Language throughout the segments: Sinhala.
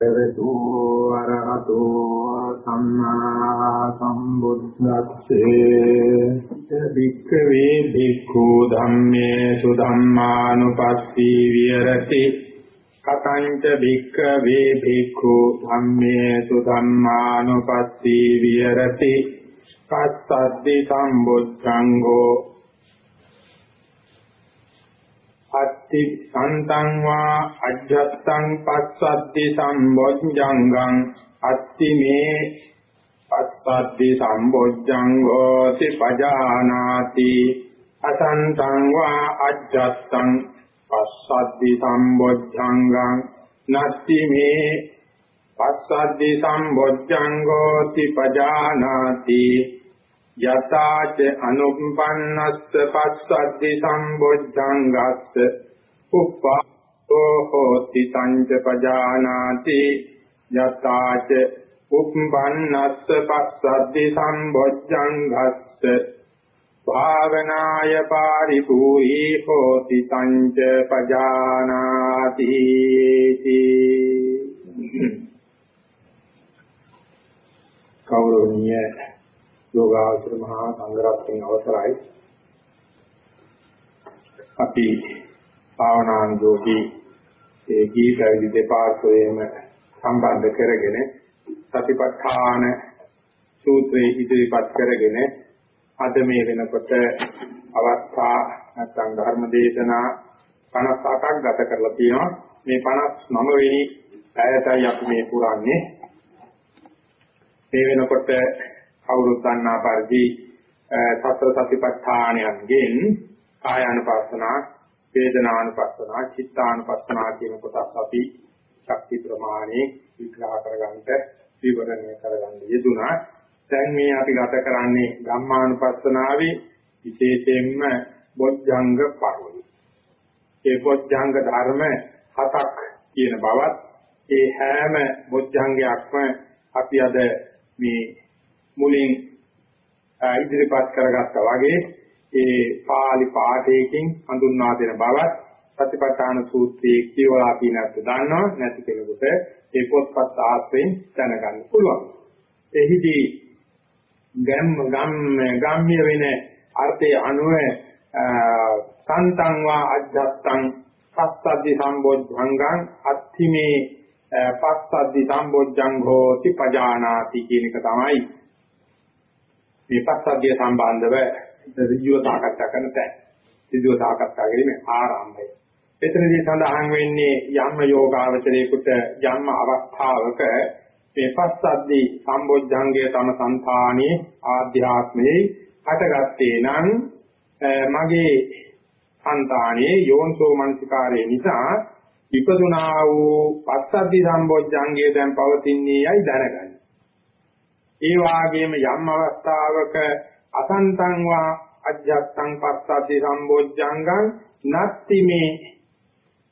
එවතු අරහතෝ සම්මා සම්බුද්දස්සේ. භික්ඛවේ භික්ඛු ධම්මේ සුධම්මානුපස්සී විහෙරති. කතංච භික්ඛවේ භික්ඛු ධම්මේ සුධම්මානුපස්සී විහෙරති. පස්සද්දි සම්බුද්ධංගෝ අත්ති සන්තං වා අජ්ජත්තං පස්සද්දි සම්බොජ්ජංගං අත්ති මේ පස්සද්දි සම්බොජ්ජංගෝති පජානාති අසන්තං වා අජ්ජත්තං පස්සද්දි සම්බොජ්ජංගං නත්ති මේ පස්සද්දි සම්බොජ්ජංගෝති පජානාති යතාච අනුප්පන්නස්ස පස්සද්දි සම්බොජ්ජංගස්ස උප්පාදෝ හෝති සංච පජානාති යතාච උප්පන්නස්ස පස්සද්දි සම්බොජ්ජංගස්ස භාවනාය පාරිපූහි හෝති සංච පජානාති කෞරවණීය යෝගාවචර මහා සංඝරත්නයේ අවසරයි. අපි භාවනානුයෝගී ඒ ජීවිතය දෙපාර්ශ්වයේම සම්බන්ධ කරගෙන සතිපට්ඨාන සූත්‍රයේ ඉදිරිපත් කරගෙන අද මේ වෙනකොට අවස්ථා නැත්නම් ධර්ම දේශනා 58ක් ගත කරලා තියෙනවා. මේ 59 වෙනි පැයටයි අපි මේ පුරන්නේ. මේ වෙනකොට කවුරුත් දන්නා පරිදි සතර සතිපට්ඨානයන්ගෙන් කායානුපස්සනා, වේදනානුපස්සනා, චිත්තානුපස්සනා කියන කොටස් අපි ශක්ති ප්‍රමාණේ විග්‍රහ කරගන්නට විවරණය කරගන්න යෙදුනා. දැන් මේ අපි ගත කරන්නේ ධම්මානුපස්සනාවේ විශේෂයෙන්ම බොද්ධංග පරිවර්තන. ඒ බොද්ධංග ධර්ම හතක් කියන බවත් ඒ හැම බොද්ධංගයක්ම අපි අද මේ මුලින් ඉදිරිපත් කරගත්තා වගේ ඒ පාලි පාඨයකින් හඳුන්වා දෙන බවත් සතිපට්ඨාන සූත්‍රයේ කියවලා තියෙනත් දන්නවා නැති කෙනෙකුට ඒ පොත්පත් ආශ්‍රයෙන් දැනගන්න පුළුවන්. එහිදී ගම් ගම් ගම්ම්‍ය වෙන අර්ථයේ අනුව සන්තං වා අජ්ජත්තං පස්සද්ධි සම්බොද්ධංගං අත්ථිමේ පස්සද්ධි සම්බොද්ධංඝෝති පජානාති කියන එක තමයි මේ පස්සද්ධිය සම්බන්ධව ඍජුව සාකච්ඡා කරන තැන. ඍජුව සාකච්ඡා කිරීමේ ආරම්භය. එතනදී සඳහන් වෙන්නේ යම් යෝගාවචරයේකට යම් අවස්ථාවක මේ පස්සද්දී සම්බොජ්ජංගය තම సంతාණී ආධ්‍යාත්මයේ හටගත්තේ නම් මගේ సంతාණයේ යෝන්සෝ මනසිකාරය නිසා විපදුනා වූ පස්සද්දි සම්බොජ්ජංගය දැන් පවතින්නේ යයි දැනගන්න. ඒ වාගේම යම් අවස්ථාවක අසන්තං වා අජ්ජත්තං පස්සද්ධි සම්බොජ්ජංගං නත්ති මේ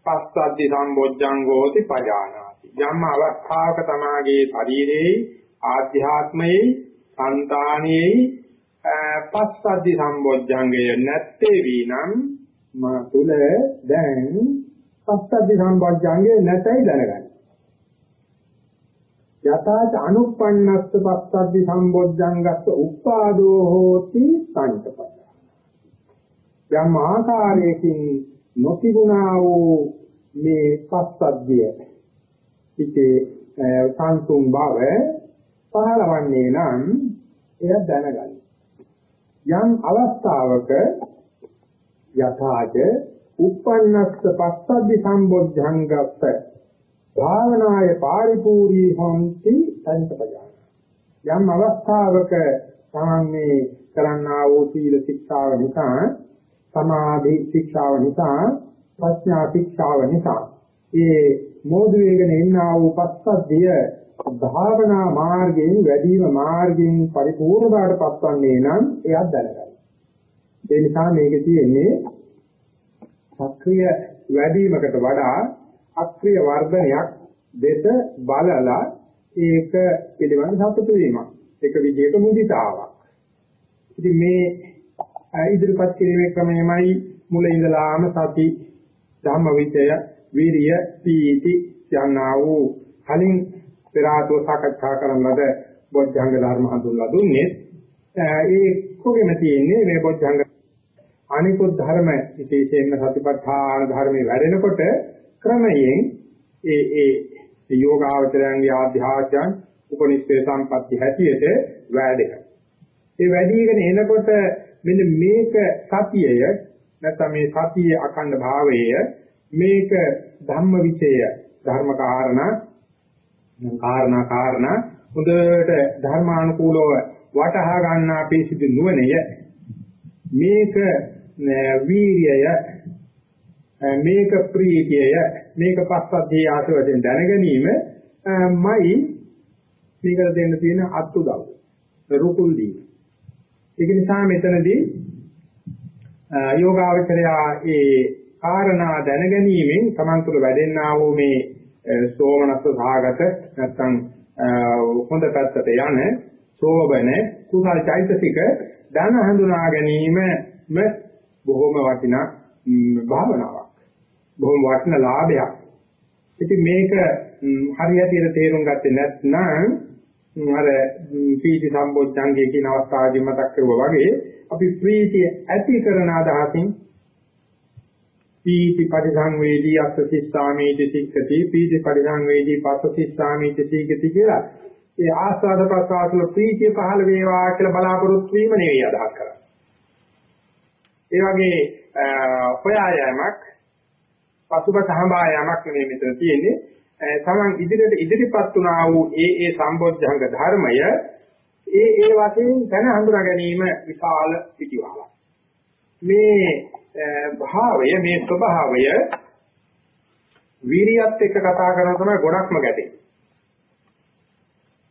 පස්සද්ධි සම්බොජ්ජංගෝති පජානාති. යම් අවස්ථාවක තමාගේ ශරීරයේ ආධ්‍යාත්මයේ సంతානියේ පස්සද්ධි සම්බොජ්ජංගය නැත්තේ වීනම් මා තුල දැන් පස්සද්ධි සම්බොජ්ජංගය නැතයි දැනගන්න. යථාච අනුප්පන්නස්ස පස්සද්ධි සම්බොජ්ජංගස්ස උප්පාදෝ හෝති සංකප්පය යම් ආකාරයකින් නොතිබුණා වූ මේ පස්සද්ධිය පිටේ සංසුන් බව පහළවන්නේ නම් එය දැනගන්න. යම් අවස්ථාවක යථාච උප්පන්නස්ස පස්සද්ධි සම්බොජ්ජංගස්ස භාවනාය පාරිපූර්ණී හොන්ති සංකප්පජාන යම් අවස්ථාවක තමන්නේ කරන්නා වූ සීල ශික්ෂාව නිසා සමාධි ශික්ෂාව නිසා ප්‍රඥා ශික්ෂාව නිසා ඒ මෝධ වේගන එන්නා වූ පස්සද්ධිය භාවනා මාර්ගයෙන් වැඩිම මාර්ගයෙන් පරිපූර්ණ බවට පත්වන්නේ නම් එයක් දැනගන්න. ඒ නිසා මේකේ තියෙන්නේ සක්‍රිය වැඩිවීමකට වඩා අක්‍රීය වර්ධනයක් දෙත බලලා ඒක පිළිබඳ සතුටු වීමක්. ඒක විදිහට මුදිතාවක්. ඉතින් මේ ඉදිරිපත් කිරීමේ ක්‍රමයමයි මුල ඉඳලාම සති ධම්මවිචය විරිය පීති යනා වූ කලින් පෙරාතෝ සාකච්ඡා කරන ලද බොද්ධංග ධර්ම හඳුන්ලා දුන්නේ ඒ කොගෙම තියෙන්නේ මේ බොද්ධංග අනිකුත් ධර්ම විශේෂයෙන්ම සතිපට්ඨාන ධර්මයේ වැඩෙනකොට ක්‍රමයෙන් ඒ ඒ යෝගාවචරයන්ගේ ආධ්‍යාත්මයන් උපනිෂ්ඨේ සම්පatti හැටියට වැඩෙනවා. ඒ වැඩිගෙන එනකොට මෙන්න මේක සතියය නැත්නම් මේ සතියේ අඛණ්ඩ භාවය මේක ධම්ම විචය ධර්ම කාරණා කාරණා කාරණා හොඳට ධර්මානුකූලව වටහා ගන්නා පිසිදු නුවණය මේක වීර්යය මේක ප්‍රීතිය මේක පස්සද්ධිය ආශ්‍රයෙන් දැන ගැනීම මයි මේකට දෙන්න තියෙන අත්උදව් රුකුල් දී ඒක නිසා මෙතනදී යෝගාවචරයා ඒ කාරණා දැන ගැනීමෙන් Taman තුළ වැඩෙන්නා වූ මේ සෝමනස්ස සහගත නැත්නම් හොඳ පැත්තට යන සෝබන කුසල් චෛතසික දන හඳුනා ගැනීම බොහොම වටිනා භාවනාවක්. බොහොම වටිනා ලාභයක්. ඉතින් මේක හරියට තේරුම් ගත්තේ නැත්නම් අර පීති සම්බොච්චංගේ කියන අවස්ථාවේදී මතක් කරුවා වගේ අපි ප්‍රීතිය ඇති කරන අදහසින් පීති පරිසංවේදී අස්ස සිස්සාමීති සික්කති පීති පරිසංවේදී පස්ස සිස්සාමීති සික්කති කියලා ඒ ආස්වාද ප්‍රසආසල ප්‍රීතිය පහළ වේවා කියලා බලාපොරොත්තු වීම නෙවෙයි අදහස් කරන්නේ. ඒ වගේ හොයා යෑමක් පසුබට හඹා යෑමක් නෙවෙයි මෙතන තියෙන්නේ. තමන් ඉදිරියට ඉදිරිපත් වුණා වූ ඒ ඒ සම්බොධ්‍යංග ධර්මය ඒ ඒ වශයෙන් දැන හඳුනා ගැනීම විශාල පිටිවහලක්. මේ භාවය මේ ස්වභාවය වීරියත් එක්ක කතා කරන තමයි ගොඩක්ම ගැටෙන්නේ.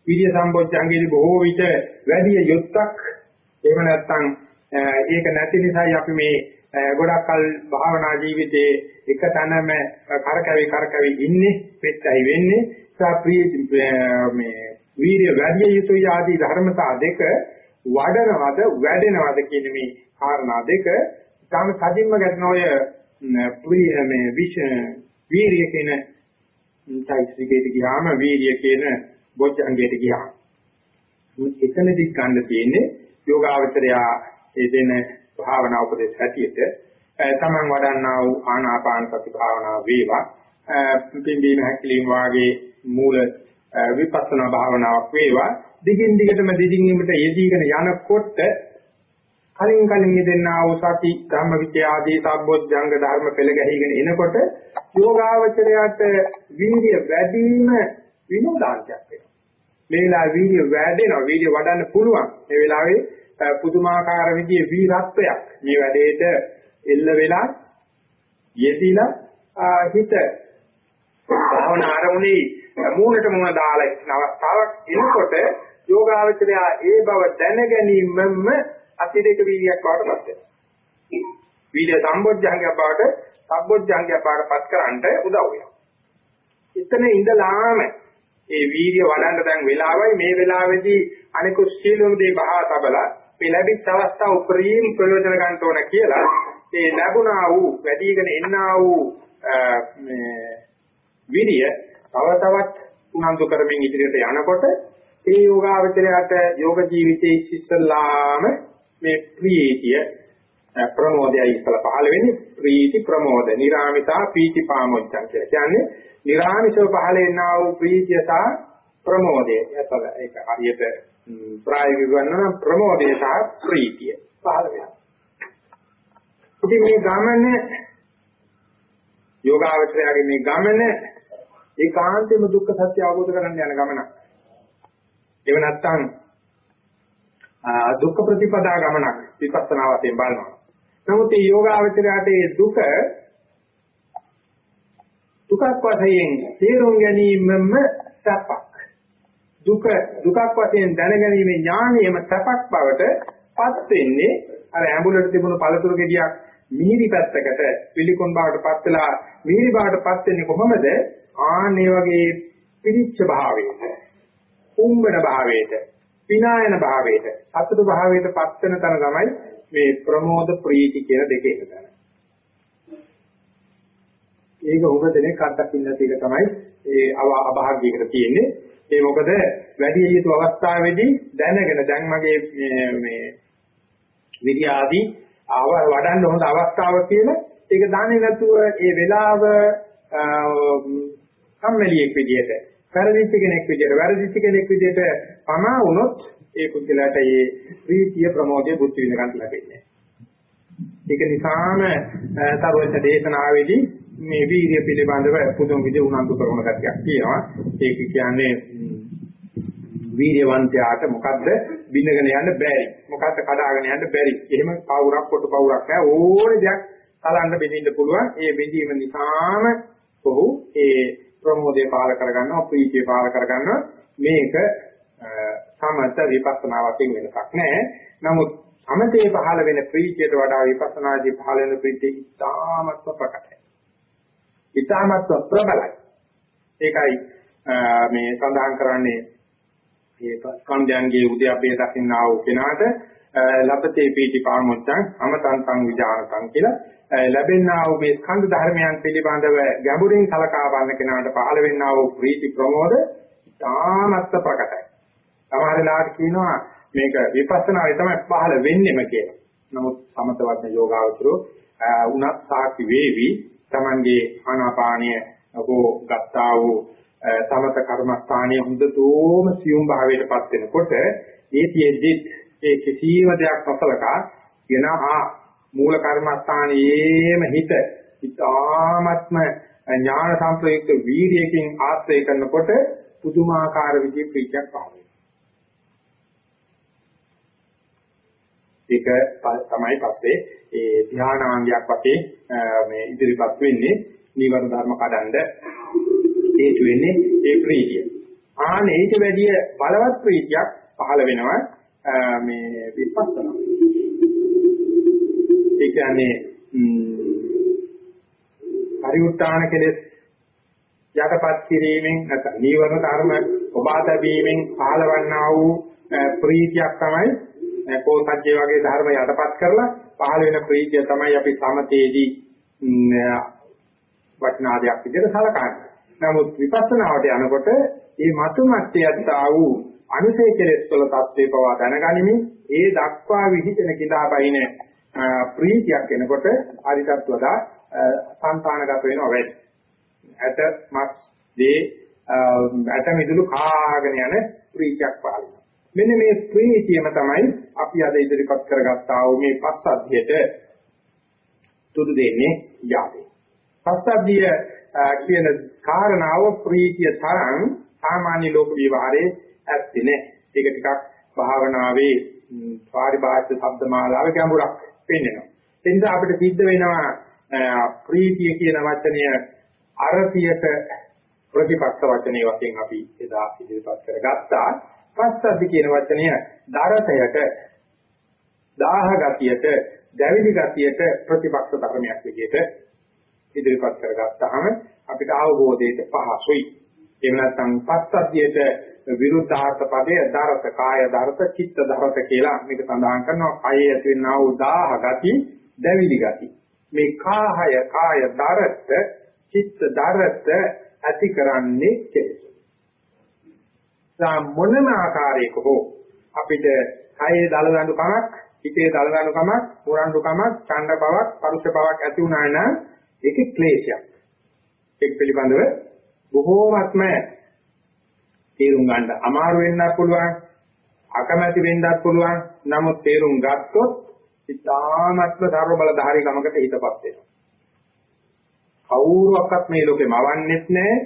විරිය සම්බොච්චංගේදී බොහෝ විට වැඩි යොත්තක් එහෙම නැත්නම් ඒක නැති නිසායි අපි මේ ගොඩක් කල් භාවනා ජීවිතයේ එක තැනම කරකැවි කරකැවි ඉන්නේ පෙත්තයි වෙන්නේ සාප්‍රිය මේ වීර්ය වැඩි යුතුය ආදී ධර්මතා දෙක වඩනවද වැඩෙනවද කියන මේ කාරණා දෙක තම සදින්ම ගැටෙන ඔය ප්‍රිය මේ විෂ වීර්ය කියන චෛත්‍යිකයට ගියාම වීර්ය කියන බොජ්ජංගයට ගියා. එතනදි ගන්න තියෙන්නේ යෝගාවචරයා ඒ දෙන භාවනා උපදේශ හැටියට තමන් වඩන්නා වූ ආනාපාන සති භාවනාව වේවා පිම්බීම හැකිලිම වාගේ මූල විපස්සනා භාවනාවක් වේවා දිගින් දිගටම දිගින්ීමට යෙදීගෙන යනකොට කලින් කලින් යෙදෙනා වූ සති ධම්ම විචය ආදී සම්බොධ්‍යංග ධර්ම පෙළ ගැහිගෙන එනකොට යෝගාවචරයට වීර්ය වැඩිම විනෝදාංශයක් වෙනවා. මේ වෙලාවේ වීර්ය වැඩෙනවා වීර්ය වඩන්න පුළුවන්. මේ වෙලාවේ පුදුමාකාර විදිහේ වීරත්වයක් මේ වැඩේට එල්ල වෙලා යෙදিলা හිත භාවනා ආරමුණේ මූණට මූණ දාලා ඉන්න අවස්ථාවක් එනකොට යෝගාවචරය ඒ බව දැන ගැනීමම අතිරේක වීර්යයක් බවට පත් වෙනවා. වීර්ය සම්බොජ්ජංගය බවට සම්බොජ්ජංගය බවට පත් කරන්නට උදව් වෙනවා. එතන ඉඳලාම ඒ වීර්ය වඩන්න දැන් වෙලාවයි මේ වෙලාවේදී අනිකුත් සීලොම දේ බහා තබලා මේ ලැබිච්ච අවස්ථාව උපරිම ප්‍රයෝජන ගන්න ඕන කියලා ඒ ලැබුණා වූ වැඩිගෙන එන්නා වූ මේ විරිය තව තවත් උනන්දු කරමින් ඉදිරියට යනකොට ඒ යෝගාවචරයට යෝග ජීවිතයේ ඉස්සල්ලාම මේ ප්‍රීතිය ප්‍රමෝදයයි ඉස්සලා පහළ වෙන්නේ ප්‍රීති ප්‍රමෝද නිරාමිතා පීති පාමොච්චං කියලා. කියන්නේ නිරාමිෂව පහළ වෙනා වූ ප්‍රීතිය සහ ප්‍රමෝදය. ඒක හරියට ප්‍රායෝගික ගන්න ප්‍රමෝදය සහ ප්‍රීතිය පහළ වෙනවා. ඉතින් මේ ගමන යෝගාවචරයාගේ මේ ගමන ඒකාන්තයෙන්ම දුක්ඛ සත්‍ය අවබෝධ කරගන්න යන ගමනක්. ඒව නැත්තම් දුක්ඛ ප්‍රතිපදා ගමනක් විපස්සනා වශයෙන් බලනවා. නමුත් මේ යෝගාවචරයට මේ දුක දුකක් වශයෙන් තේරුම් ගැනීමම සපක්. දුක දුකක් වශයෙන් දැනගැනීමේ ඥානයම සපක් බවට පත් වෙන්නේ අර ඇඹුලට තිබුණු පළතුරු ගෙඩියක් මිහිරි පැත්තකට පිළිකොන් බවට පත් වෙලා මිහිරි බවට පත් වෙන්නේ කොහොමද? ආන්නේ වගේ පිරිච්ච භාවයට, කුම්බන භාවයට, විනායන භාවයට, අතුරු භාවයට පත් වෙන තැන තමයි මේ ප්‍රමෝද ප්‍රීති කියන දෙක එකතන. ඒක උඹ දෙනේ කඩක් ඉන්න එක තමයි ඒ අභාග්‍යයකට තියෙන්නේ. ඒ මොකද වැඩි යුතු අවස්ථාවේදී දැනගෙන දැන් මගේ මේ විද්‍ය ආදී ආව වඩන්න හොඳ අවස්ථාවක් කියලා ඒක දන්නේ නැතුව ඒ වෙලාව කම්මැලියෙක් විදියට වැරදිච්ච කෙනෙක් විදියට වැරදිච්ච කෙනෙක් විදියට පමා වුණොත් ඒ පුද්ගලයාට ඒ ප්‍රීතිය ප්‍රමෝදය බුද්ධ විඳගන්න ලැබෙන්නේ. ඒක නිසාම සර්වඥ දේශනාවේදී මේ වීර්ය පිළිබඳව පුදුම විදිහ උනන්දු කරන ගැටියක් තියෙනවා. ඒක කියන්නේ වීර්යවන්තයාට මොකද්ද බින්දගෙන යන්න බැරි. මොකද්ද කඩාගෙන යන්න බැරි. එහෙම පවුරක් කොට පවුරක් නෑ ඕනේ දෙයක් කලන්න බෙදින්න පුළුවන්. ඒ බෙදීම නිසාම ඔහු ඒ ප්‍රමෝදය පාල කරගන්නවා, ප්‍රීතිය පාල කරගන්නවා. මේක සමත විපස්සනා වශයෙන් වෙනසක් නෑ. නමුත් සමතේ පහළ වෙන ප්‍රීතියට වඩා විපස්සනාදී පහළ වෙන ප්‍රීතිය ඉතාමත්ව ප්‍රකටයි. ඉතාමත්ව ප්‍රබලයි. ඒකයි මේ සඳහන් කරන්නේ මේ ස්කන්ධයන්ගේ උද්‍යප්පේ දකින්නා වූ කෙනාට ලබතේ පීටි පාමුච්චං අමතන්තං විජානතං කියලා ලැබෙනා වූ මේ ස්කන්ධ ධර්මයන් පිළිබඳව ගැඹුරින් කලකා බලන කෙනාට පහළ වෙන්නා වූ ප්‍රීති ප්‍රමෝද තාමත් ප්‍රකටයි. සමහර වෙලාවට කියනවා මේක විපස්සනාවේ තමයි පහළ වෙන්නෙම කියලා. නමුත් සමත වර්ණ යෝගාවචරෝ උනත් සාක්ෂි වේවි Tamange ආනාපානය හෝ ගත්තා වූ සමත කර්මස්ථානයේ හොඳතෝම සියුම් භාවයටපත් වෙනකොට ඒ තියෙද්දි ඒ කිසිම දෙයක් නොසලකා වෙනහා මූල කර්මස්ථානයේම හිත ඉතාමත්ම ඥාන සංප්‍රයුක්ත වීර්යයෙන් ආශ්‍රය කරනකොට පුදුමාකාර විදිහේ ප්‍රීතියක් පහළ වෙනවා. ඒක තමයි පස්සේ ඒ ධානාංගයක් වශයෙන් මේ ඉදිරිපත් වෙන්නේ නීවරණ ධර්ම කඩන්ඩ හේතු වෙන්නේ ඒ ප්‍රීතිය. ආන ඊට වැඩිය බලවත් ප්‍රීතියක් පහළ වෙනවා මේ විපස්සනා. ඒ කියන්නේ පරිඋත්තාන කෙලෙස් යටපත් කිරීමෙන් නැත්නම් නීවරණ ධර්ම ඔබා තැබීමෙන් පහළවන්නා වූ ප්‍රීතියක් තමයි කෝසජ්ජේ වගේ ධර්ම යටපත් කරලා පහළ වෙන ප්‍රීතිය තමයි අපි සමතේදී වටිනාදයක් විදිහට සලකන්නේ. නමුත් විපස්සනාවට යනකොට මේ මතු මැත්තයත් ආ වූ අනුසය කෙලෙස් වල தත්ත්වේ පවා දැනගනිමින් ඒ දක්වා විහිදෙන කිදාපයින් ප්‍රීතියක් එනකොට ආදිකත් වඩා සංතානගත වෙනවා වැඩි. ඇත මස් දේ ඇත මිදුළු කාගෙන යන ප්‍රීතියක් පහළ වෙනවා. මෙන්න මේ ප්‍රීතියම තමයි අපි අද ඉදිරිපත් කරගත්තා වූ මේ පස්සද්ධියට තුරු දෙන්නේ යාවේ. පස්සද්ධිය කියන කාරණාව ප්‍රීතිය තරම් සාමාන්‍ය ලෝක විවහාරයේ ඇත්තේ නැහැ. ඒක ටිකක් භාවනාවේ පාරිභාෂික ශබ්දමාලාවේ ගැඹුරක් පෙන්වනවා. එනිසා අපිට සිද්ධ වෙනවා ප්‍රීතිය කියන වචනය අරතියට ප්‍රතිපක්ෂ වචනේ වශයෙන් අපි එදා ඉදිරිපත් කරගත්තා. පස්සද්ධි කියන වචනය දරතයට දාහ ගතියට දැවිලි ගතියට ප්‍රතිපක්ෂ ධර්මයක් විදිහට ඉදිරිපත් කරගත්තාම අපිට අවබෝධයට පහසුයි. එහෙම නැත්නම් පස්සද්ධියට විරුද්ධාර්ථ පදයේ දරත කාය දරත චිත්ත දරත කියලා මේක සඳහන් කරනවා. කයේ ඇති වෙනා වූ දාහ ගති දැවිලි ගති. මේ කාහය කාය දරත චිත්ත දරත ඇති කරන්නේ කෙලෙස. මොනම ආකාරයක හෝ අපිට කයේ දලදඬු කමක්, හිතේ දලදඬු කමක්, පුරඬු කමක්, ඡණ්ඩ බවක්, පරුෂ බවක් ඇති වුණා නම් ඒකේ ක්ලේශයක්. ඒක පිළිබඳව බොහෝමත්ම තේරුම් ගන්න අමාරු වෙන්නත් පුළුවන්, අකමැති වෙන්නත් පුළුවන්. නමුත් තේරුම් ගත්තොත් ඉතාමත්ම ධර්ම බලධාරී කමකට හිතපත් වෙනවා. කවුරුවක්වත් මේ ලෝකේ මවන්නෙත් නැහැ.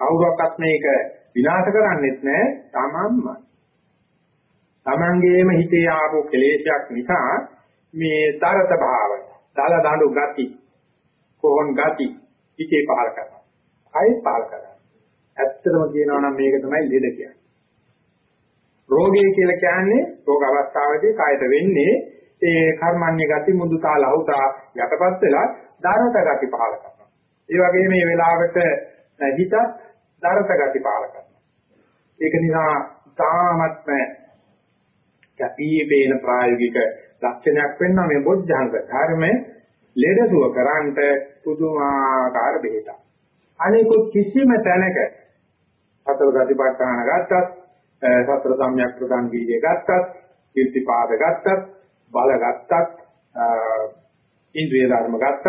කවුරුවක්වත් මේක විනාශ කරන්නෙත් නැහැ. තමන්මයි. තමන්ගේම හිතේ ආපු කෙලේශයක් නිසා මේ තරත භාවය, දල දඬු ගති, කොහොන් ගති හිතේ පහල කරනවා. කයි පහල කරනවා. ඇත්තටම කියනවා නම් මේක තමයි ලෙඩ කියන්නේ. රෝගය කියලා කියන්නේ රෝග අවස්ථාවේදී කායට වෙන්නේ ඒ කර්මන්නේ ගති මුදුතා ලහුතා යටපත් වෙලා ධාරත ගති පහල කරනවා. ඒ වගේම මේ වෙලාවට හිතත් ධාරත ගති පහල කරනවා. ඒක නිසා තාමත්ම කැපී පේන ප්‍රායෝගික ලක්ෂණයක් වෙනවා මේ බොද්ධංග ධර්මයේ ලෙඩසුව කරන්ට පුදුමාකාර බෙහෙතක්. අනිකුත් කිසිම තැනක සතර ගතිපට්ඨාන ගත්තත්, සතර සම්‍යක් ප්‍රදාන් වීර්ය ගත්තත්, කීර්තිපාද ගත්තත්, බල ගත්තත්, ඉන්ද්‍රිය ධර්ම ගත්තත්,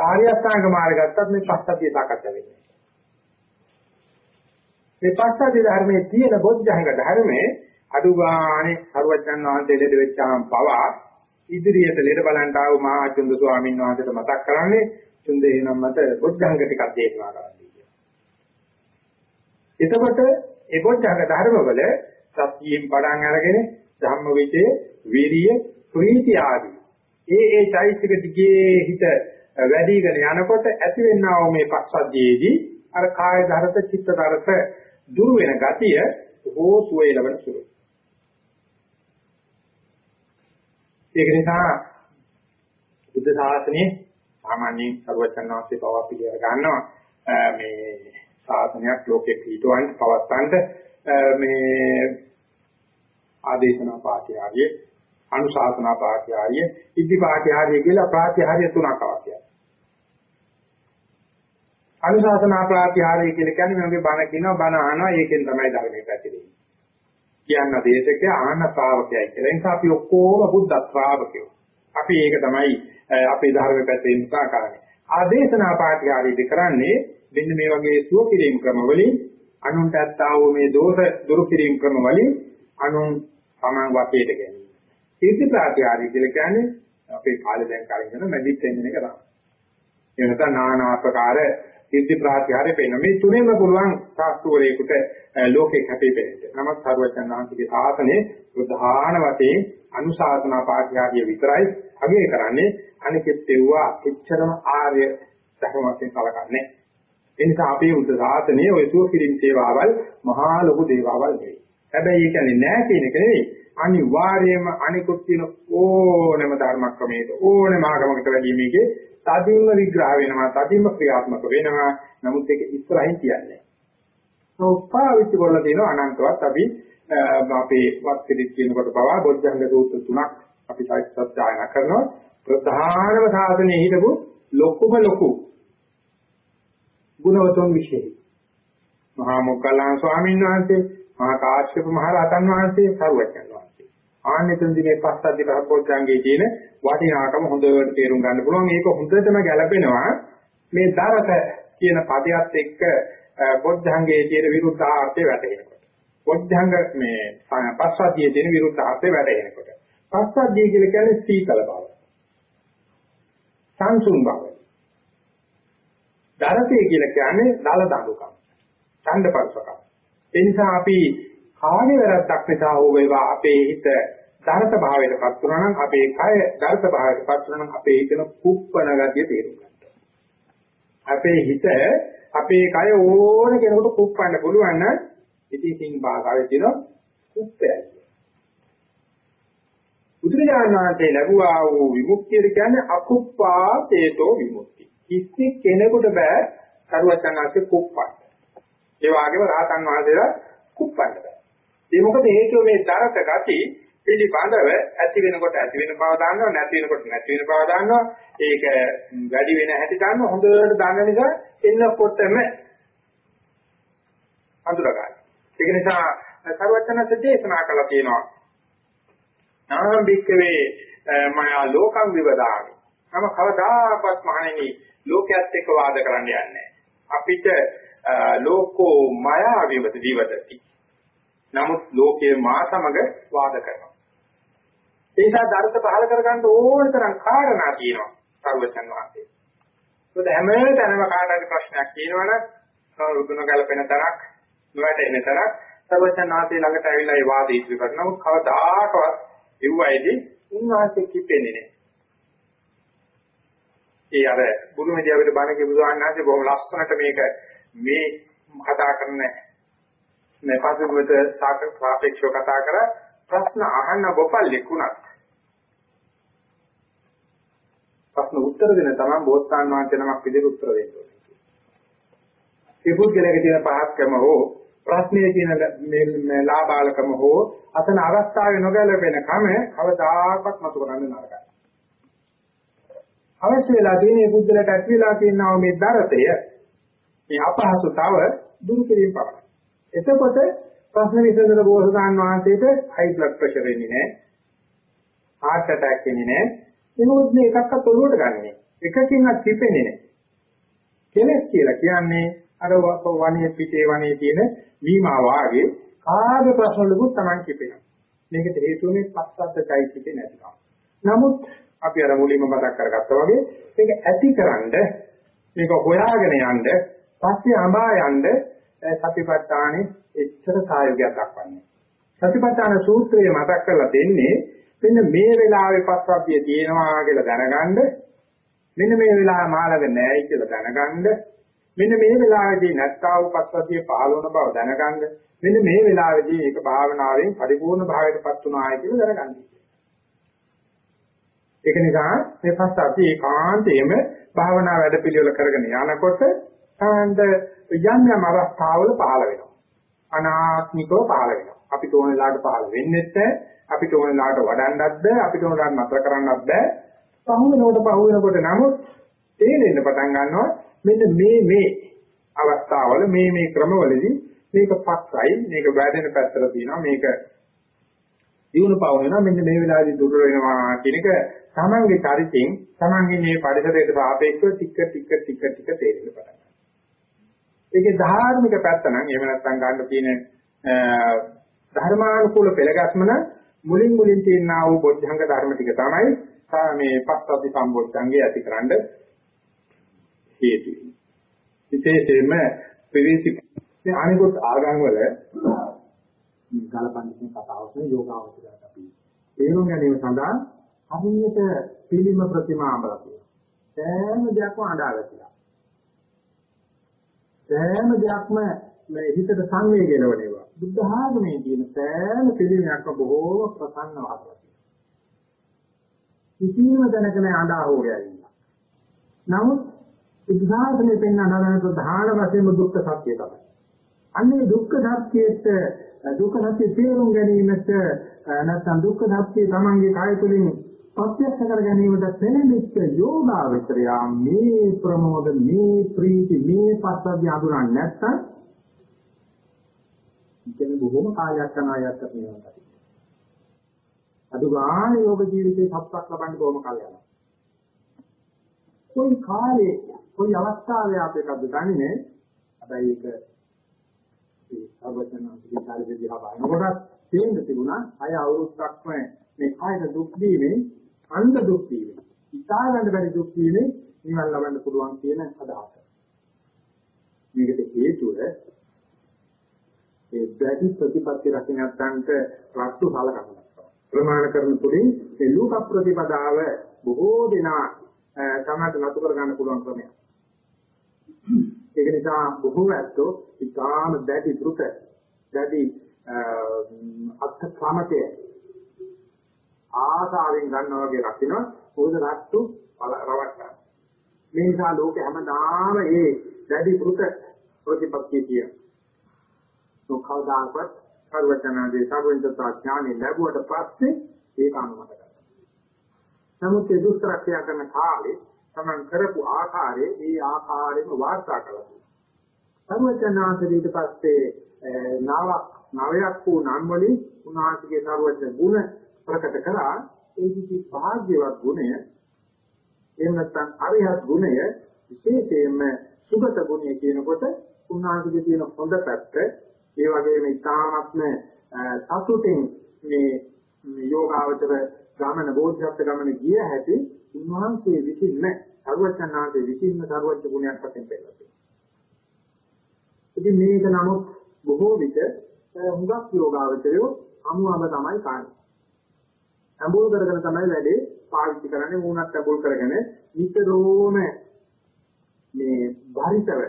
ආර්ය අෂ්ටාංග මාර්ගය ගත්තත් මේ පස්සද්ධිය සාකච්ඡා වෙන්නේ. මේ පස්සද්ධිය ධර්මයේ තියෙන බොද්ධංග ධර්මයේ අදුගානේ සරුවචන් වහන්සේ ලෙඩ වෙච්චාම පවා ඉදිරියට ලෙඩ බලන්ට ආව මහා චුන්ද ස්වාමීන් වහන්සේට මතක් කරන්නේ චුන්දේ නම් මත බොද්ධංග ටිකක් දේශනා කරන්න කියලා. එතකොට ඒ බොද්ධංග ධර්මවල සත්‍යයෙන් පටන් අරගෙන ධම්ම විචේ විරිය ප්‍රීති ආදී ඒ ඒ চৈতසික දිගේ හිත වැඩිගෙන යනකොට ඇතිවෙනා වූ මේ පස්සද්ධියේදී අර කාය ධරත චිත්ත ධරත දුරු වෙන ගතිය බොහෝ සුවේ ලබන සුළුයි. ඒක නිසා බුද්ධ ශාසනයේ සාමාන්‍යයෙන් සර්වචන් වාසේ පවා පිළිවෙල ගන්නවා මේ ශාසනයක් ලෝකෙ පිටවන්න පවත්තන්න මේ ආදේශනා පාඨය අනුශාසනා පාඨය ඉද්ධි පාඨය කියලා ප්‍රාත්‍යහාරය තුනක් අවශ්‍යයි. අනුශාසනා ප්‍රාත්‍යහාරය කියලා කියන්නේ මගේ බණ කියනවා බණ අහනවා ඒකෙන් තමයි ධර්මයේ පැතිරෙන්නේ. කියන දේශකය ආහන ශ්‍රාවකයයි කියලා. ඒ නිසා අපි ඔක්කොම බුද්ධ ශ්‍රාවකයෝ. අපි ඒක තමයි අපේ ධර්මයේ පැත්තේ නිසා කරන්නේ. ආදේශනා පාඨය කරන්නේ මෙන්න මේ වගේ සුව කිරීම ක්‍රම වලින් අනුන්ට ඇත්තා වූ මේ දෝෂ දුරු කිරීම ක්‍රම වලින් අනුන් සමන් වශයෙන් ගැනීම. කීර්ති ප්‍රාතිහාරය කියලා කියන්නේ අපේ කාලේ දැන් කලින් යන මැජික් එන්ජින් එක තමයි. ඒ නැත්නම් নানা ආකාර සිද්ධි ප්‍රාතිහාරය පෙන්න මේ තුනේම පුළුවන් ශාස්ත්‍රවරයෙකුට ලෝකේ කැපිපෙන්නේ. නමුත් සර්වඥාන්තිගේ ශාසනයේ ප්‍රධාන වශයෙන් අනුශාසනා පාඨ්‍යාදිය විතරයි අගය කරන්නේ අනිකෙත් ඒවා එච්චරම ආර්ය ධර්ම වශයෙන් කලකන්නේ. ඒ නිසා අපේ බුද්ධ ශාසනයේ ඔය සුව කිරීම සේවාවල් මහා ලොකු දේවාවල් නෙවෙයි. හැබැයි ඒ කියන්නේ නෑ කියන එක නෙවෙයි. අනිවාර්යයෙන්ම අනිකුත් තියෙන ඕනෑම ධර්මක්‍රමයක ඕනෑම ආගමකට වැඩි මේකේ තදින්ම විග්‍රහ වෙනවා තදින්ම ක්‍රියාත්මක වෙනවා. නමුත් ඒක ඉස්සරහින් කියන්නේ සෝපාවිච්ච කරලා දෙන අනන්තවත් අපි අපේ වත්කෙදි කියනකොට පවා බොද්ධංග සූත්‍ර තුනක් අපි සත්‍යයන කරනවා. ප්‍රධානම සාධනයේ හිටපු ලොකුම ලොකු ගුණවතුන් විශේෂයි මහා මොග්ගලණ ස්වාමීන් වහන්සේ මහා කාශ්‍යප මහ රහතන් වහන්සේ සරුවචන. වහන්සේ ආන්නෙතනදී මේ පස්සද්ධි බහපෝච්ඡංගේ කියන වටිනාකම හොඳට තේරුම් ගන්න පුළුවන්. මේක හොඳටම ගැලපෙනවා මේ දරත කියන පදයට එක්ක බොද්ධංගයේ තියෙන විරුද්ධාර්ථය වැටෙනකොට. බොද්ධංග මේ පස්සද්ධියේ තියෙන විරුද්ධාර්ථය වැටෙනකොට. පස්සද්ධිය කියලා කියන්නේ සීතල බව. සංසුන් බව. දරතේ කියලා කියන්නේ දල දඬුකම්. ඡන්දපරසකම්. ඒ නිසා අපි කාගේ වැරද්දක් නිසා හෝ වේවා අපේ හිත ධර්ත භාවයටපත් වුණා නම් අපේ කය ධර්ත භාවයටපත් වුණා නම් අපේ හිතන කුප්පන ගතිය තේරුම් ගන්නවා. අපේ හිත අපේ කය ඕන කෙනෙකුට කුප්පන්න පුළුවන් නම් ඉතින් සිං භාගාවේ තියෙන කුප්පයයි. බුදුරජාණන් වහන්සේ ලැබුවා වූ විමුක්තිය කියන්නේ අකුප්පා චේතෝ විමුක්තිය. කිසි කෙනෙකුට බෑ කරුවචනාංශේ කුප්පන්න. ඒ වගේම රහතන් වහන්සේලා කුප්පන්න බෑ. ඒ මොකද හේතුව මේ දරත ගති පිළිබඳව ඇති වෙනකොට ඇති වෙන බව දන්නවා නැති වෙනකොට නැති වෙන බව දන්නවා ඒක වැඩි වෙන හැටි දන්නවා හොඳට දන්න නිසා එන්නකොටම අඳුරගන්න. ඒක නිසා සර්වඥාන්සේ දේශනා කළා කියනවා නාම බික්කවේ මයා ලෝකම් විවදාමි. නම කවදාකවත් මහණෙනි ලෝකයේත් එක්ක වාද කරන්න යන්නේ අපිට ලෝකෝ මායා විවද විවදති. නමුත් ලෝකයේ මා සමග වාද කරනවා. ඒ නිසා දර්ශ පහල කරගන්න ඕන තරම් කාරණා තියෙනවා සර්වචන් වහන්සේ. මොකද හැම තැනම කාටද ප්‍රශ්නයක් තියෙනවනම් රුදුන ගලපෙන තරක් නොවැටෙන තරක් සර්වචන් වහන්සේ ළඟට ඇවිල්ලා ඒ වාද ඉදිරි කරනවා. නමුත් කවදාකවත් එව්වයිදී උන්වහන්සේ කිපෙන්නේ නැහැ. ඒ අර බුදුමෙදී අපිට බණ කියපු බුදුහාමහන්සේ බොහොම ලස්සනට මේක මේ කතා කරන මේ පසුබිමට සාපේක්ෂව කතා කරා ප්‍රශ්න අහන්න ගොපල්ලෙක් වුණත් ප්‍රශ්න උත්තර දෙන තමන් බෝසතාන් වහන්සේ නමක් විදිහට උත්තර දෙන්න ඕනේ. ඒ පුද්ගලයාගේ තියෙන පහත්කම හෝ ප්‍රශ්නයේ තියෙන මේ ලාභාලකම හෝ අතන අවස්ථාවේ නොගැලපෙන කම කවදාකවත් මතු කරන්න නරකයි. අවශ්‍ය වෙලා තියෙන මේ පුද්ගලයාට ඇති වෙලා තියෙනා මේ දරතය මේ අපහසුතාව දුරු කිරීම පමණයි. එතකොට ප්‍රශ්න විසඳන බෝසතාන් වහන්සේට හයි බ්ලඩ් ප්‍රෙෂර් එන්නේ නැහැ. heart attack එන්නේ නැහැ. ඒකත් මේ එකක්වත් ඔලුවට ගන්නෙ. එකකින්වත් කිපෙන්නේ නැහැ. කෙලස් කියලා කියන්නේ අර වණේ පිටේ වණේ තියෙන වීමා වාගේ කාගේ ප්‍රශ්න වලකුත් Taman කිපෙනවා. මේකට හේතුවනේ පස්සද්ද চৈতසිකේ නැතිකම. නමුත් අපි අර මුලින්ම මතක් කරගත්තා වගේ මේක ඇතිකරනද මේක හොයාගෙන යන්න පස්සේ අඹා යන්න සතිපට්ඨානේ එච්චර සායෝගයක් දක්වන්නේ. සතිපට්ඨාන සූත්‍රය මතක් කරලා දෙන්නේ මෙන්න මේ වෙලාවේ පස්සද්ධිය තියෙනවා කියලා දැනගන්න මෙන්න මේ වෙලාව මාළඟ නැහැ කියලා දැනගන්න මෙන්න මේ වෙලාවේදී නැත්තා වූ පස්සද්ධිය පහළ වන බව දැනගන්න මෙන්න මේ වෙලාවේදී ඒක භාවනාවෙන් පරිපූර්ණ භාවයටපත් වුණායි කියලා දැනගන්න. ඒක නිසා මේ පස්සද්ධිය ඒකාන්තයෙන්ම භාවනා වැඩපිළිවෙල කරගෙන යනකොට තමන්ට යම් යම් අවස්ථාවල පහළ වෙනවා. අනාත්මිකව පහළ වෙනවා. අපිට ඕන වෙලාවට පහළ වෙන්නේ නැහැ. අපිට ඕන වෙලාවට වඩන්නත් බෑ. අපිට ඕන වෙලාවට නතර කරන්නත් බෑ. පහු වෙනකොට පහු වෙනකොට නමුත් තේරෙන්න පටන් ගන්නවා මෙන්න මේ මේ අවස්ථාවල මේ මේ ක්‍රමවලදී මේක පස්සයි මේක වැදෙන පැත්තට තියෙනවා මේක දිනු පව වෙනවා මෙන්න මේ වෙලාවේදී දුර වෙනවා කියන එක තමන්ගේ චරිතෙන් තමන්ගේ මේ පරිසරයට සාපේක්ෂව ටික ටික ටික ටික තේරෙන්න පටන් ගන්නවා. ඒකේ ධාර්මික පැත්ත නම් එහෙම නැත්නම් ගන්න තියෙන ධර්මානුකූල පෙළගස්ම නම් මුලින් මුලින් තියෙනා වූ බොද්ධංග ධර්ම ටික තමයි මේ පස්සද්ධි සම්බොද්ධංගේ ඇතිකරන්න හේතු වෙන්නේ. විශේෂයෙන්ම පිළිසි මේ අනිකුත් ආගම් වල ගලපන්නේ කතාවක් නේ යෝගාවචරයට අපි තේරුම් ගැනීම සඳහා හරියට පිළිම ප්‍රතිමා අඹලා තියෙනවා. සෑම දෙයක්ම අඬාගත්තා. සෑම දෙයක්ම මේ හිතට සංවේගය ලැබෙනවා. බුද්ධ ආගමේ තියෙන සෑම පිළිමයක්ම බොහෝ ප්‍රසන්න වාසය. කිසිම දැනක නෑ අඬා හෝ යන්නේ. නමුත් බුද්ධාගමේ පෙන්වන අනරණ ප්‍රධාන වශයෙන්ම දුක්ඛ සත්‍ය තමයි. අන්නේ දුක්ඛ සත්‍යයට දුක්ඛ සත්‍ය තේරුම් ගැනීමට නැත්නම් දුක්ඛ සත්‍ය තමන්ගේ කාය තුළින් ප්‍රත්‍යක්ෂ කර ගැනීමට පෙළෙමිච්ච යෝගාවචරය මේ ප්‍රමෝද මේ ප්‍රීති මේ පස්සද්ධිය අඳුරන්නේ නැත්නම් ඉතින් බොහොම කාලයක් යනවා යත් කියනවා. අදුගාණ යෝග ජීවිතේ සත්‍යක් ලබන්න බොහොම කාලයක් යනවා. કોઈ කාලේ કોઈ අවස්ථාවේ අපේකද දන්නේ හැබැයි ඒක ඒ සර්වඥාන්සේ කාලෙදී හබනකොට තේන්න තිබුණා අය අවුරුද්දක්ම මේ කායන දුක් දීමේ අන්ධ දුක් වීම. ඉතා ගන්න බැරි දුක් වීමේ නිවන් ලබන්න පුළුවන් කියන අදහස. මේකට හේතුව ඒ බැරි ප්‍රතිපත්ති රකින්නන්ට රත්තු සලකනවා. ප්‍රමාණ කරන තුලින් ඒ ලෝක ප්‍රතිපදාව බොහෝ දෙනා තමයි නතු කර ගන්න පුළුවන් ක්‍රමයක්. ඒක නිසා බොහෝ ඇත්තෝ ඉතාම දැඩි දුක දැඩි අත්ථ ක්‍රමකයේ ආසාවෙන් ගන්නවා වගේ රකින්න මොකද රට්ටු රවට්ටන මේ නිසා ලෝකේ හැමදාම මේ දැඩි පුරුත ප්‍රතිපත්තිය කියන සෝකවදාපත් සර්වඥාදී සර්වඥතා ඥානෙ ලැබුවට පස්සේ ඒක අනුමත කරනවා නමුත් ඒ දුෂ්කරක්‍රිය කරන කාලේ තමන් කරපු ආකාරයේ ඒ ආකාරයෙන්ම වාර්තා කළා. සර්වඥාන්සේ ඊට පස්සේ නාවක් නවයක් වූ නම් වලින් උන්වහන්සේගේ සර්වඥ ගුණ ප්‍රකට කළා ඒ කිසි භාග්‍යවත් ගුණය එහෙම නැත්නම් අරිහත් ගුණය විශේෂයෙන්ම සුගත ගුණය කියනකොට උන්වහන්සේගේ තියෙන හොඳ පැත්ත ඒ වගේම ඉතාමත්ම සතුටින් මේ යෝගාවචර ගමන බෝධිසත්ව ගමන ගිය හැටි උන්වහන්සේ විසින්ම සර්වඥාන්සේ විසින්ම සර්වඥ ගුණයක් වශයෙන් පෙන්නනවා. ඉතින් මේක නමුත් බොහෝ විට හුඟක් යෝගාවචරයෝ අමුවම තමයි කාන්නේ. ඇඹුල් කරගෙන තමයි වැඩේ පාවිච්චි කරන්නේ මූණත් ඇඹුල් කරගෙන නිතරම මේ භාරිතව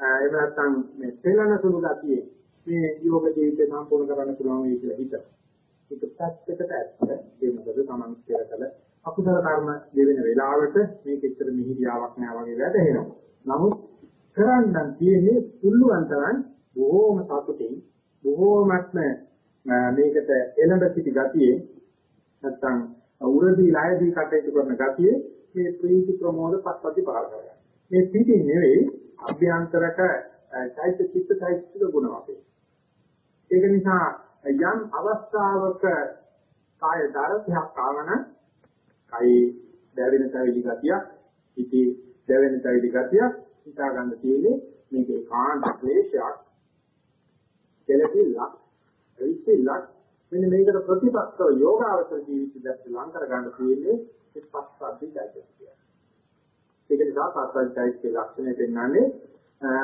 එහෙම නැත්නම් මේ පෙළන සුළු ගතියේ මේ යෝග ජීවිතය සම්පූර්ණ කරන්න පුළුවන් වෙයි කියලා හිත. ඒක පැත්තකට ඇත්ත ඒ මොකද Taman කියලා කළ අකුසල කර්ම දෙවෙන වෙලාවට මේක ඉතර මිහිරියාවක් නෑ වගේ වැටහෙනවා. නමුත් කරන්න තියෙන්නේ පුළුවන් තරම් බොහෝම සතුටින් බොහෝමත්ම මේකට එළඹ සිටි ගතියේ නැත්තම් උරදී ලයදී කටයුතු කරන ගතිය මේ ප්‍රීති ප්‍රමෝද පත්පත්ති පහල කරගන්න. මේ පිටින් නෙවෙයි අභ්‍යන්තරක චෛත්‍ය චිත්ත චෛත්‍යික ගුණ වශයෙන්. ඒක නිසා යම් අවස්ථාවක කාය දරතයක් ආවන කයි දැවෙන තැවිලි ගතියක් ඉති දැවෙන තැවිලි ගතියක් හිතා ගන්න තියෙන්නේ මේක ඒකාන්ත ක්ලේශයක් කෙලෙසිල්ලක් රිසිල්ලක් මෙන්න මේකට ප්‍රතිපක්ෂව යෝගාවචර ජීවිතය දැක්ක ලංකර ගන්න තියෙන්නේ ඒ පස්සද්ධි চৈতසිකය. ඒක නිසා පස්සද්ධි চৈতසිකයේ ලක්ෂණය පෙන්වන්නේ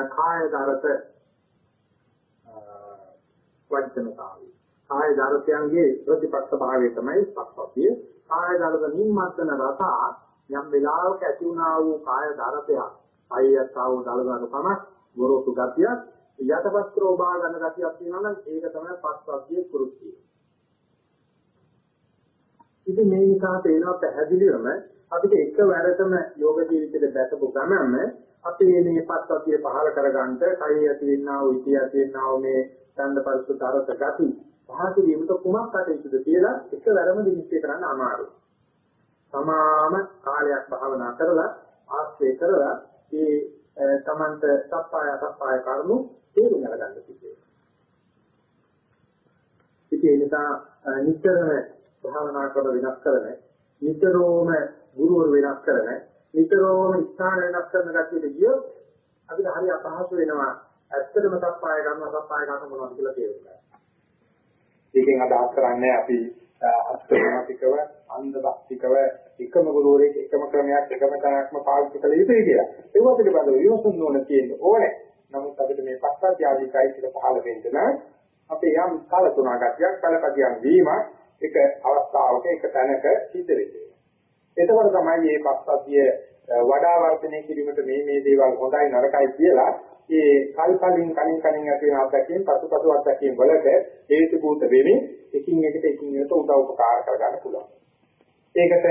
කාය දරත වචනතාවය. කාය දරතයන්ගේ ප්‍රතිපක්ෂ භාවය තමයි පස්සද්ධිය. කාය දරත නිම්මත්තන රස යම් වෙලාවක ඇති වුණා වූ කාය දරතය. අයයතාව දලදාකම ගොරෝසු ගතියක් යටපස්ත්‍රෝ බා ගන්න ගතියක් තියෙනවා නම් ඒක තමයි පස්සද්ධියේ කෘත්‍යය. ඉතින් මේ නිසා තේනවා පැහැදිලිවම අපිට එකවරටම යෝග ජීවිතේ දැකපු ගමන්ම අපි මේ පස්සද්ධිය පහල කරගන්න කයි ඇති වෙන්නා වූ ඉති ඇති වෙන්නා වූ මේ ඡන්ද පරිසුතරත ගති පහත වීමට කුමක් කටයුතුද කියලා එකවරම දිනිච්චේ කරන්න අමාරුයි. තමාම කාලයක් භාවනා කරලා ආශ්‍රය කරලා ඒ තමන්ට සප්පාය සප්පාය කරුණු තේරුම් ගන්න කිව්වේ. ඉතින් ඒ නිසා නිතරම භාවනා කර වෙනස් කරන නිතරම ගුරුවරු වෙනස් කරන නිතරම ස්ථාන වෙනස් කරන ගැටියට ගියොත් අපිට හරි අපහසු වෙනවා ඇත්තටම සප්පාය ගන්න සප්පාය ගන්න මොනවද කියලා තේරුම් ගන්න. ඒකෙන් අදහස් කරන්නේ අපි අත්‍යවශ්‍යකව අන්ධ භක්තිකව එකම ගුරුවරයෙක් එකම ක්‍රමයක් එකම තැනක්ම පාවිච්චි කළ යුතුයි කියලා. ඒක පිළිබඳව විමසන්න ඕන තියෙන ඕනේ. නමුත් අපිට මේ පස්සද්ධ ආදී කයිතික පහළ වෙන්න නම් අපේ යම් කලතුණා ගතියක් කලකතියක් වීම එක අවස්ථාවක එක තැනක සිද්ධ වෙන්නේ. එතකොට තමයි මේ පස්සද්ධිය වඩා වර්ධනය කිරීමට මේ මේ දේවල් හොඳයි නරකයි කියලා ඒ කල්පලින් කලින් කලින් ඇති වෙන අත්දැකීම් පසුපසු අත්දැකීම් වලට හේතු භූත වෙමින් එකින් එකට එකින් එකට උදව් උපකාර කරගන්න පුළුවන්. ඒකට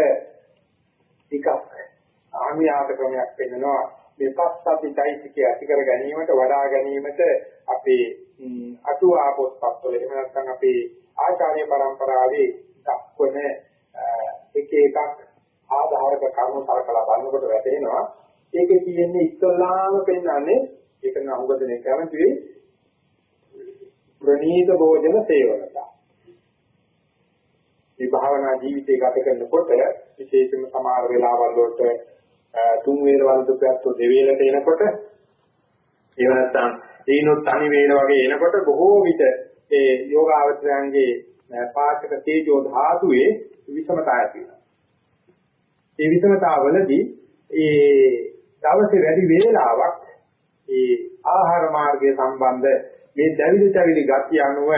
ටිකක් ආමියාත ක්‍රමයක් පෙන්නනවා මේ පස්සද්ධියිතික ඇති කර ගැනීමට වඩා ගැනීමට අපේ අටුවා පොත්පත්වල එහෙම නැත්නම් අපේ ආචාර්ය પરම්පරාවේ දක්වන එක එකක් ආධාරක කරුණු සලකලා බලනකොට වැටෙනවා ඒකේ තියෙන්නේ ඉස්සල්ලාම පෙන්වන්නේ ඒක නම් අනුගතනේ කැමති වෙයි ප්‍රණීත භෝජන සේවනතා මේ භාවනා ජීවිතය ගත කරනකොට විශේෂයෙන්ම සමහර වෙලාවල් වලට තුන් වේල වන්දුපයත් දෙවේලට එනකොට ඒව නැත්තම් දීනොත් තනි වේල වගේ එනකොට බොහෝ විට ඒ යෝගාවචරයන්ගේ පාචක තේජෝ ධාතුවේ විෂමතාවය තියෙනවා. ඒ විෂමතාවවලදී ඒ දවසේ වැඩි වේලාවක් ඒ ආහාර මාර්ගය සම්බන්ධ මේ දැවිලි දැවිලි ගතිය අනුව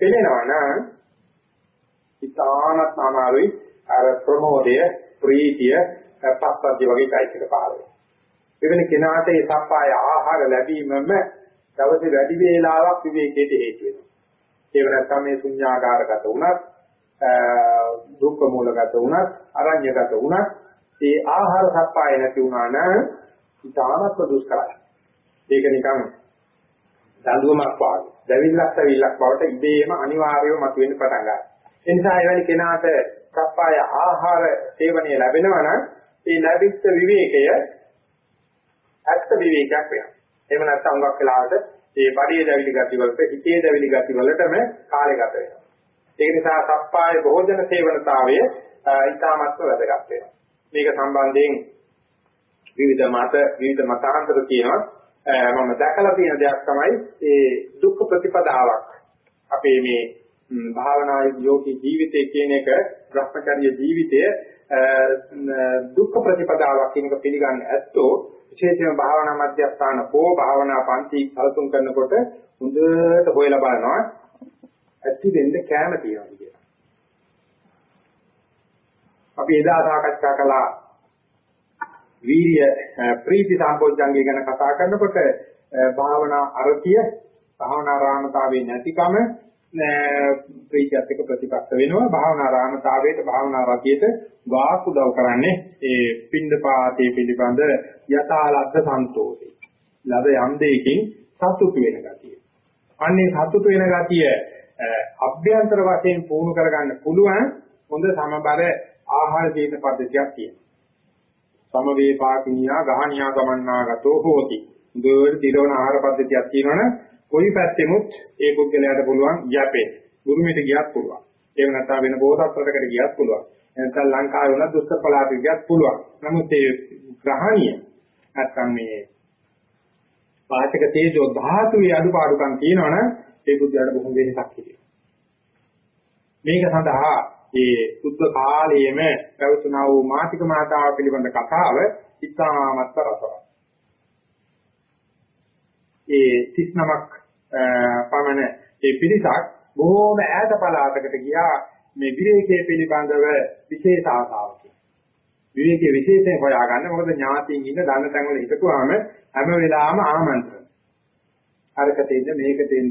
පෙළෙනවා නම් ඉතාමත් අමාරුයි අර ප්‍රමෝදය ප්‍රීතිය පස්සද්ධිය වගේ চৈতසික පහළ වෙනවා. එවැනි කෙනාට ඒ සප්පාය ආහාර ලැබීමම දවසේ වැඩි වේලාවක් විවේකයට හේතු වෙනවා. ඒව නැත්නම් මේ ශුන්‍යාකාරගත වුණත් දුක්ඛ මූලගත වුණත් අරඤ්‍යගත වුණත් ඒ ආහාර සප්පාය නැති වුණා නම් ඉතාමත් දුෂ්කරයි. ඒක නිකන් දඬුවමක් වගේ. දැවිල්ලක් දැවිල්ලක් බවට ඉබේම අනිවාර්යව මතුවෙන්න පටන් ගන්නවා. ඒ නිසා එවැනි කෙනාට සප්පාය ආහාර සේවනය ලැබෙනවා නම් ඒ ලැබිච්ච විවේකය ඇත්ත විවේකයක් වෙනවා. එහෙම නැත්නම් උඟක් වෙලාවට මේ බඩේ දැවිලි ගති වලට හිතේ දැවිලි ගති වලටම කාලය ගත වෙනවා. ඒක නිසා සප්පාය භෝජන සේවනතාවය ඉතාමත්ම වැදගත් වෙනවා. මේක සම්බන්ධයෙන් විවිධ මත විවිධ මතාන්තර තියෙනවා. මම දැකලා තියෙන දෙයක් තමයි ඒ දුක්ඛ ප්‍රතිපදාවක් අපේ මේ භාවනා යෝගී ජීවිතය කියන එක භ්‍රමචර්ය ජීවිතය දුක්ඛ ප්‍රතිපදාවක් කියන එක පිළිගන්නේ ඇත්තෝ විශේෂයෙන්ම භාවනා මධ්‍යස්ථාන හෝ භාවනා පන්ති සැලසුම් කරනකොට හොඳට හොයලා බලනවා ඇති වෙන්න කැම තියෙනවා කියලා. අපි එදා සාකච්ඡා කළා වීර්ය ප්‍රීති සම්පෝඥංගය ගැන කතා කරනකොට භාවනා අරතිය භාවනා රාමතාවේ නැතිකම ප්‍රීතියත් එක්ක ප්‍රතිපක්ෂ වෙනවා භාවනා රාමතාවයට භාවනා රතියට වාක් උදව් කරන්නේ ඒ පින්ඩපාතේ පිළිබඳ යථාලද්ද සන්තෝෂේ ලද යම් දෙයකින් සතුටු වෙන ගතිය. අන්නේ සතුටු වෙන ගතිය අභ්‍යන්තර වශයෙන් පුහුණු කරගන්න පුළුවන් හොඳ සමබර ආහාර ජීවන පද්ධතියක් තියෙනවා. සමවේපාකිනියා ගහණියා ගමන්නාගතෝ හෝති. දුර දිරවන ආහාර පද්ධතියක් තියෙනවනේ කොයි පැත්තෙමුත් ඒ පුද්ගලයාට පුළුවන් යැපේ. ගුරුමිට ගියත් පුළුවන්. එහෙම නැත්නම් වෙන බෝසත් රටකට ගියත් පුළුවන්. නැත්නම් ලංකාවේ වුණත් දුෂ්කර පළාතක ගියත් පුළුවන්. නමුත් ඒ ග්‍රහණීය නැත්නම් මේ පාචක තේජෝ ධාතුවේ අඩුපාඩුකම් තියෙනවනම් ඒ බුද්ධයාට බොහොම වෙනසක් හිතෙනවා. මේක සඳහා ඒ බුද්ධ කාලයේම පැවතුනා වූ මාතික මාතාව පිළිබඳ කතාව ඉතාමත් රසවත්. ඒ 39ක් පමණ ඒ පිරිසක් බොහෝම ඈත පළාතකට ගියා මේ විවේකයේ පිළිබඳව විශේෂ ආසාවකින්. විවේකයේ විශේෂයෙන් හොයාගන්න මොකද ඥාතියින් ඉන්න දන්න තැන් වල හිටපුවාම හැම වෙලාවෙම ආමන්ත්‍රණ. අරකට ඉන්න මේකට ඉන්න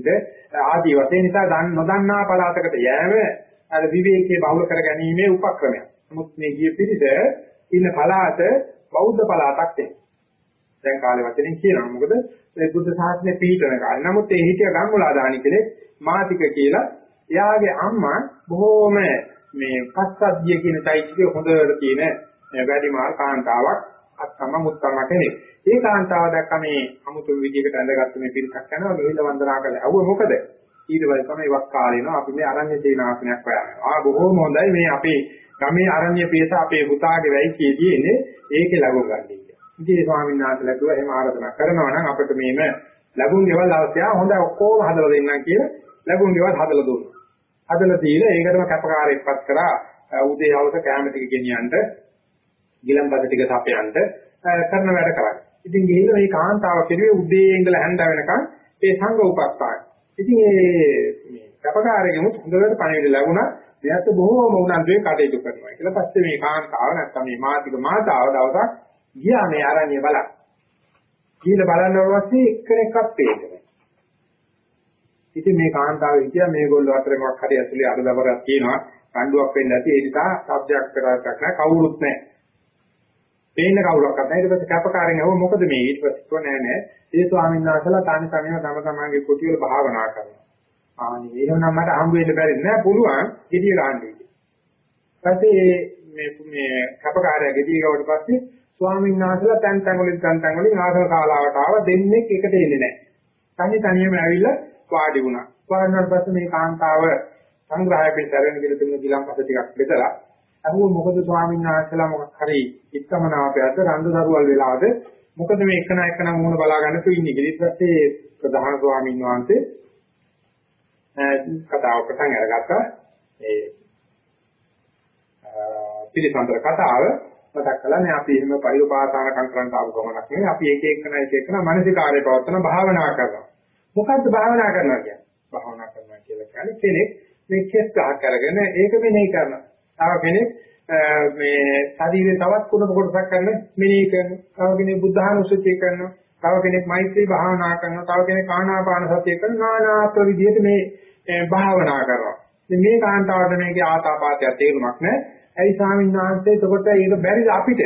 ආදී වශයෙන් නිසා දන් නොදන්නා පළාතකට යෑම අර විවේකයේ බහුල කර ගැනීමේ උපක්‍රමයක්. නමුත් මේ ගිය පිරිස ඉන්න පළාත බෞද්ධ පළාතක් නේ. දැන් කාලේ වචනෙන් කියනවා. මොකද මේ බුද්ධ ශාසනය පිළිතන කාලේ. නමුත් ඒ හිටිය ගම්මුලාදානි කෙනෙක් මාතික කියලා එයාගේ අම්මා බොහෝම මේ පස්සද්ධිය කියන চৈতසිකේ හොඳට තියෙන වැඩිමාල් කාන්තාවක් අත්තම මුත්තම කෙනෙක්. ඒ කාන්තාව දැක්ක මේ අමුතු විදිහකට ඇඳගත්තු මේ පිරිසක් යනවා මෙහෙල වන්දනා කරලා. අවුව මොකද? ඊට පස්සේ තමයි වස් කාලේනවා අපි මේ අරණ්‍ය සේනාසනයක් හොයාගෙන. ආ බොහෝම හොඳයි මේ අපේ ගමේ අරණ්‍ය පියස අපේ පුතාගේ වැයි කීදී ඉන්නේ ඒකේ ලඟු ගන්න. ඉතින් ස්වාමීන් වහන්සේලා කිව්වා එහෙම ආරාධනා කරනවා නම් අපිට මේම ලැබුම් ගෙවල් අවශ්‍යයි හොඳයි ඔක්කොම හදලා දෙන්නම් කියලා ලැබුම් ගෙවල් හදලා දුන්නා. හදලා දීලා ඒකටම කැපකාරයෙක්පත් කරා උදේ හවස කැම ටික ගෙනියන්න ගිලම්පත ටික සපයන්න කරන වැඩ කරා. ඉතින් ගිහිල්ලා මේ කාන්තාව කෙරුවේ උදේ ඉඳලා හැන්ද වෙනකන් ඒ සංඝ උපස්ථාන. ඉතින් මේ කැපකාරයෙකුත් හොඳට පණිවිඩ ලැබුණා. එයාට බොහෝම උනන්දුවෙන් කටයුතු කරනවා. ඊට පස්සේ මේ කාන්තාව නැත්තම් මේ මාතික මාතාව දවසක් ගියා මේ ආරණ්‍ය බලන්න. ගිහින් බලනවා පස්සේ එක්කෙනෙක්වත් පේන්නේ නැහැ. ඉතින් මේ කාන්තාව හිටියා මේගොල්ලෝ අතර මොකක් හරි ඇතුලේ අරදබරක් තියෙනවා. කණ්ඩුවක් වෙන්න ඇති ඒ නිසා සබ්ජෙක්ට් කරාටක් නැහැ කවුරුත් නැහැ. පේන්න කවුරක්වත් නැහැ. ඊට පස්සේ කැපකාරයෙන් අහුව මොකද මේ ඊට පස්සේ කිව්ව නෑ නෑ. ඒ ස්වාමීන් වහන්සේලා තානි සමයව තම තමන්ගේ කුටි වල භාවනා කරනවා. ආනි එහෙනම් මට හම්බ වෙන්න බැරි නෑ පුළුවන් gediya ගන්න ඉතින්. ඊපස්සේ මේ මේ කැපකාරයා gediya ගවට පස්සේ ස්වාමීන් වහන්සේලා තැන් තැන් වලින් තැන් තැන් වලින් ආසන කාලාවට ආව. දෙන්නේ එකට එන්නේ නැහැ. තනි තනියම ඇවිල්ලා වාඩි වුණා. වාඩි වුණාට පස්සේ මේ කාන්තාව සංග්‍රහය පිටරෙන් ගිල තිබුණ ගිලම්පස ටිකක් බෙදලා අහුව මොකද ස්වාමීන් වහන්සේලා මොකක් හරි ඉක්කමනාපයක්ද රණ්ඩු දරුවල් වෙලාද මොකද මේ එකන එකන මොන බලා ගන්න තු ඉන්නේ ඊට පස්සේ ප්‍රධාන ස්වාමීන් වහන්සේ කතාව පටන් අරගත්තා. ඒ පිළිසඳර කතාව මතක් කළානේ අපි එහෙම පරිපාසානකම් කරන්න ආපු ගමනක් නෙවෙයි. අපි එක එකන එක එකන මානසිකාරය පවත්වන භාවනා කරනවා. මොකද්ද භාවනා කරනවා කියන්නේ? භාවනා කරනවා කියලා කියන්නේ කෙනෙක් මේ කෙස් ගහක් අරගෙන ඒක මෙනෙහි කරනවා. තව කෙනෙක් මේ ශරීරේ තවත් කුණප කොටසක් කරන මෙනෙහි කරනවා. තව කෙනෙක් බුද්ධානුස්සතිය කරනවා. තව කෙනෙක් මෛත්‍රී භාවනා කරනවා. තව කෙනෙක් ආනාපාන සතිය කරනවා. නානාත්ව විදිහට මේ භාවනා කරනවා. ඉතින් මේ කාන්තාවට මේකේ ආතාපාතය තේරුමක් නැහැ ඇයි ස්වාමීන් වහන්සේ එතකොට ඒක බැරිද අපිට?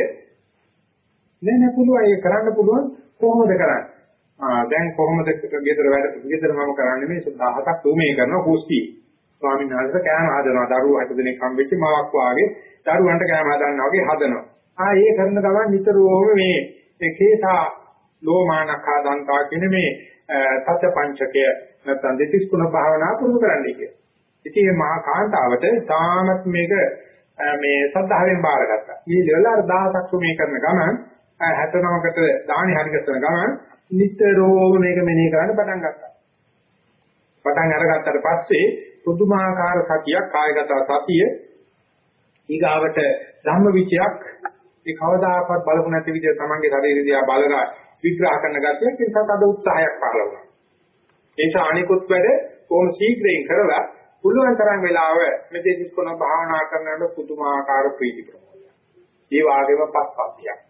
නෑ නෑ පුළුවන් ඒක කරන්න පුළුවන් කොහොමද කරන්නේ? ආ දැන් කොහොමද ගෙදර වැඩ ගෙදර මම කරන්නේ මේ 17ක් තුමේ කරනවා කුස්ති. ස්වාමීන් වහන්සේ කෑම හදනවා දරුවෝ හත දෙනෙක් හම්බෙච්ච මවක් වාගේ දරුවන්ට කෑම හදනවා වගේ හදනවා. ආ ඒ කරන ගමන් නිතරම මේ මේ කේසා ලෝමානකා දන්තා කියන මේ සත්‍ය පංචකය නැත්නම් දෙතිස් කුණ භාවනා පුරුදු කරන්නයි කියන්නේ. ඉතින් මේ මහා කාන්තාවට තාමත් මේක මේ සද්ධාවෙන් බාරගත්තා. මේ ඉවරලා අර 1000ක් සුමේ කරන ගමන් 69කට දාහනි හරිගස්සන ගමන් නිතරම මේක මෙනෙහි කරන්න පටන් ගත්තා. පටන් අරගත්තට පස්සේ පුදුමාකාර සතියක් කායගත සතිය ඊගාවට ධම්ම විචයක් ඒ කවදාකවත් බලපු නැති විදිහ තමන්ගේ ශරීරය දිහා බලලා විග්‍රහ කරන ගැතියක් ඒ නිසා අද උත්සාහයක් පහළ වුණා. ඒ නිසා අනිකුත් වැඩ කොහොම ශීඝ්‍රයෙන් කරලා පුළුවන් තරම් වෙලාව මෙතෙදිස් කොන භාවනා කරනකොට පුදුමාකාර ප්‍රීති ප්‍රමෝදයක්. ඒ වගේම පස්සද්ධියක්.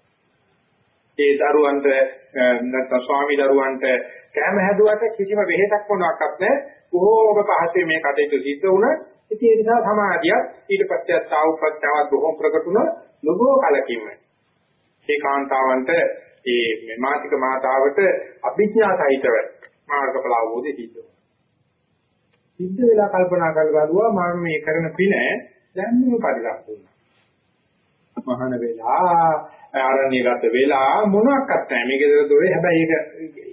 ඒ දරුවන්ට නැත්නම් ස්වාමි දරුවන්ට කැම හැදුවට කිසිම වෙහෙසක් මොනවාක්වත් නැහැ. බොහෝම පහසුවෙන් මේ කටයුතු සිද්ධ වුණා. ඉතින් ඒ නිසා සමාධියත් ඊට පස්සේ ආවපත්තාවත් බොහොම ප්‍රකටුන ලොබෝ කලකින්ම. ඒ කාන්තාවන්ට ඒ මාතික මාතාවට අභිඥා සහිතව මාර්ගඵල අවබෝධය සිද්ධ වුණා. සිද්ධ වෙලා කල්පනා කරලා බලුවා මම මේ කරන පින දැන් මේ පරිලක් දුන්නා. මහාන වෙලා ආරණ්‍යගත වෙලා මොනවත් නැහැ. මේක දොරේ හැබැයි ඒක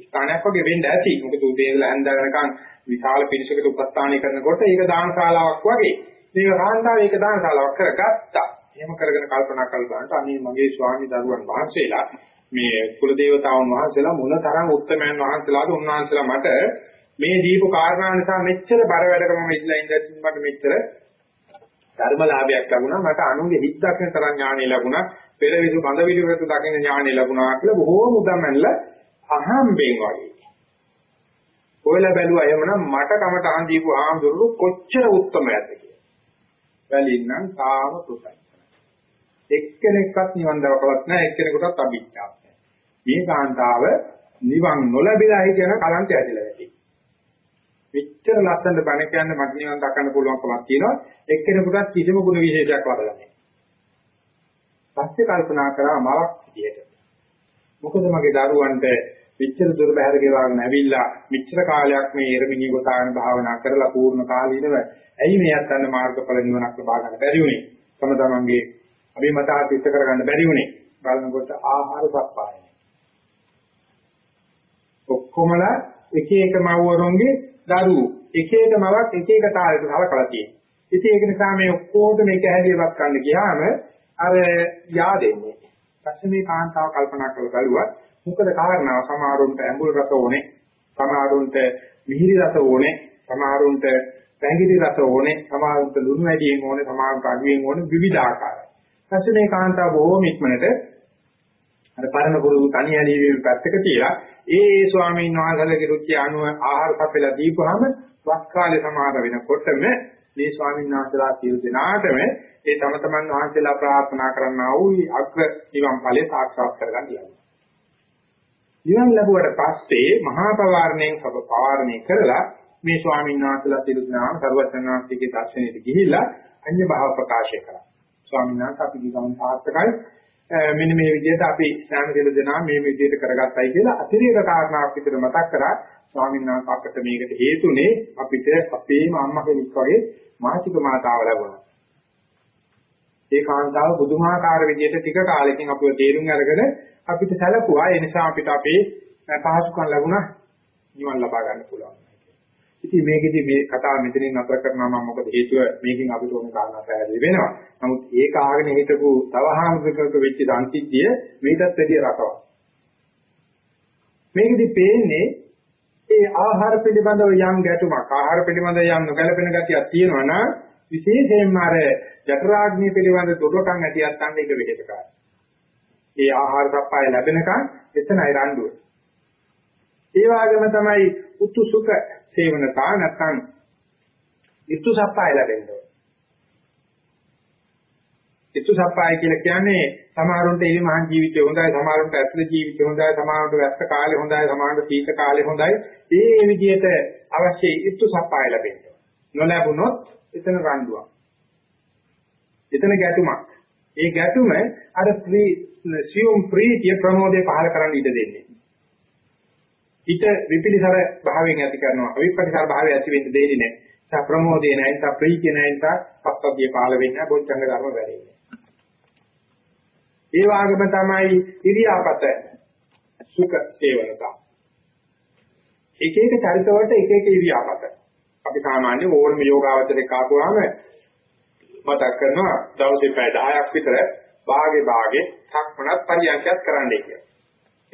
ස්ථානයක් වගේ වෙන්න ඇති. මොකද උදේ ඉඳලා හැන්ද වෙනකන් විශාල පිරිසකට උපස්ථානය කරනකොට ඒක දානශාලාවක් වගේ. මේක කාන්තාව ඒක දානශාලාවක් කරගත්තා. එහෙම කරගෙන කල්පනා කරලා බලනකොට අනේ මගේ ස්වාමි දරුවන් වහන්සේලා මේ කුල දේවතාවුන් වහන්සේලා මොන තරම් උත්තරමයන් වහන්සේලාද උන්වහන්සේලා මට මේ දීපු කාරණා නිසා මෙච්චර බර වැඩකම මෙట్లా ඉඳන් මට මෙච්චර ධර්මලාභයක් ලැබුණා මට අනුගේ හිත් දක්න තරම් ඥාණය ලැබුණා පෙරවිසු බඳ විලිවත දකින්න ඥාණය ලැබුණා කියලා බොහෝම උදමැල්ල අහම්බෙන් වගේ ඔයලා බැලුවා එහෙමනම් මට කමට අහන් දීපු ආම්දුරු කොච්චර උත්තරමයක්ද කියලා. බැලින්නම් තාම තුසයි. එක්කෙනෙක්වත් නිවන් දවකවත් නැහැ එක්කෙනෙකුටත් අභිඥාවක් නැහැ. මේ කාන්තාව නිවන් නොලැබිලා හිටියන කලන්ත ඇදලා ඇති. මෙච්චර ලස්සනට බණ කියන්නේ මට නිවන් දක්වන්න පුළුවන්කමක් තියෙනවා එක්කෙනෙකුටත් කිසිම ගුණ විශේෂයක් වඩලා නැහැ. පස්සේ කල්පනා කරා මවක් විදියට. මොකද මගේ දරුවන්ට මෙච්චර දුර බැහැර ගෙවාගෙන ඇවිල්ලා මෙච්චර කාලයක් මේ එරමිණිය ගොතාගෙන භාවනා කරලා පූර්ණ කාලීනව ඇයි මේ යත්තන්න මාර්ගඵල නිවනක් ලබා ගන්න බැරි වුනේ? තම තමන්ගේ අභිමතාර්ථ ඉෂ්ට කරගන්න බැරි වුනේ. බලනකොට ආහාර සප්පායයි. ඔක්කොමලා එක එක මව්වරුන්ගේ දරුවෝ එක එක මවක් එක එක තාලෙට හලකලා තියෙනවා. ඉතින් ඒක නිසා මේ ඔක්කොම මේක හැදියවත් ගන්න ගියාම අර yaadෙන්නේ. පස්සේ මේ කාන්තාව කල්පනා කරලා බලුවා මොකද කාරණාව සමහරුන්ට ඇඹුල් රස ඕනේ සමහරුන්ට මිහිරි රස ඕනේ සමහරුන්ට පැංගිරි රස ඕනේ සමහරුන්ට ලුණු වැඩියෙන් ඕනේ සමහරුන්ට අඩුවෙන් ඕනේ විවිධ ආකාරයි. ඊපස්සේ මේ කාන්තාව බොහෝම ඉක්මනට අර පරණ පුරුදු තනි ඇලීමේ පැත්තක තියලා ඒ ඒ ස්වාමීන් වහන්සේලගේ රුචි අනුව ආහාර සපයලා දීපුවාම වස් කාලේ සමාර වෙනකොටම මේ ස්වාමීන් වහන්සේලා සියලු දෙනාටම ඒ තම තමන් වහන්සේලා ප්‍රාර්ථනා කරන්නා වූ අග්‍ර නිවන් ඵලය සාක්ෂාත් කරගන්න යනවා. නිවන් ලැබුවට පස්සේ මහා පවාරණයෙන් සබ පවාරණය කරලා මේ ස්වාමීන් වහන්සේලා සියලු දෙනාම සර්වඥාන්තිගේ දර්ශනයට ගිහිල්ලා අඤ්‍ය භාව ප්‍රකාශය කරා. ස්වාමීන් වහන්සේ අපි ගමන් සාර්ථකයි මෙන්න මේ විදිහට අපි සෑම දෙල දෙනා මේ විදිහට කරගත්තයි කියලා අතිරේක කාරණාවක් විතර මතක් කරා ස්වාමීන් වහන්සේ අපිට මේකට හේතුනේ අපිට අපේම අම්මා කෙනෙක් වගේ මාසික මාතාව ලැබුණා. ඒ කාන්තාව බුදුමාකාර විදිහට ටික කාලෙකින් අපිව තේරුම් අරගෙන අපිට සැලකුවා ඒ නිසා අපිට අපේ පහසුකම් ලැබුණා නිවන් ලබා ගන්න පුළුවන්. ඉතින් මේකෙදි මේ කතාව මෙතනින් නතර කරනවා මම මොකද හේතුව මේකෙන් අපිට ඕන කාරණා පැහැදිලි වෙනවා. නමුත් ඒක ආගෙන හිටපු තවහාමුදුරකට වෙච්ච සංසිද්ධිය මේකත් වැඩිය රකවක්. මේකෙදි පේන්නේ ඒ ආහාර පිළිබඳව යම් ගැටුමක් ආහාර පිළිබඳව යම් නොගැලපෙන ගතියක් තියෙනවා නම් විශේෂයෙන්ම අර ජඨරාග්නිය පිළිබඳ දුරකම් ඇතියක් ගන්න එක වෙහෙසකාරයි. ඒ ආහාර සප්පාය ලැබෙනකන් එතනයි රණ්ඩුව. ඒ වගේම තමයි උතු සුඛ සේවනතා නැත්නම් ඍතු සප්පාය ලැබෙන්නේ. ඍතු සප්පාය කියලා කියන්නේ සමහරුන්ට ඉලි මහන් ජීවිතය හොඳයි, සමහරුන්ට ඇතුළ ජීවිතය හොඳයි, සමහරුන්ට වැස්ස කාලේ හොඳයි, සමහරුන්ට සීත කාලේ හොඳයි. මේ විදිහට අවශ්‍ය ඍතු සප්පාය ලැබෙන්නේ. නොලැබුණොත් එතන රණ්ඩුවක්. එතන ගැටුමක්. ඒ ගැටුම අර සියුම් ප්‍රීතිය ප්‍රමෝදය පහල කරන්න ඉඩ දෙන්නේ. හිත විපිලිසර භාවයෙන් ඇති කරනවා. අවිපරිසර භාවය ඇති වෙන්න දෙන්නේ නැහැ. සා ප්‍රමෝදේ නැහැ, සා ප්‍රීතිය නැහැ, සා පස්සද්ධිය පහළ වෙන්නේ නැහැ, බොච්චංග ධර්ම වැඩෙන්නේ. ඒ වගේම තමයි ඉරියාපත සුඛ සේවනතා. එක එක චරිතවලට එක එක ඉරියාපත. අපි සාමාන්‍ය ඕනම යෝගාවචරේ කාපුවාම මතක් කරනවා දවසේ පැය 10ක් විතර භාගේ භාගේ සක්මනත් පරියන්කයක් කරන්නයි කියලා.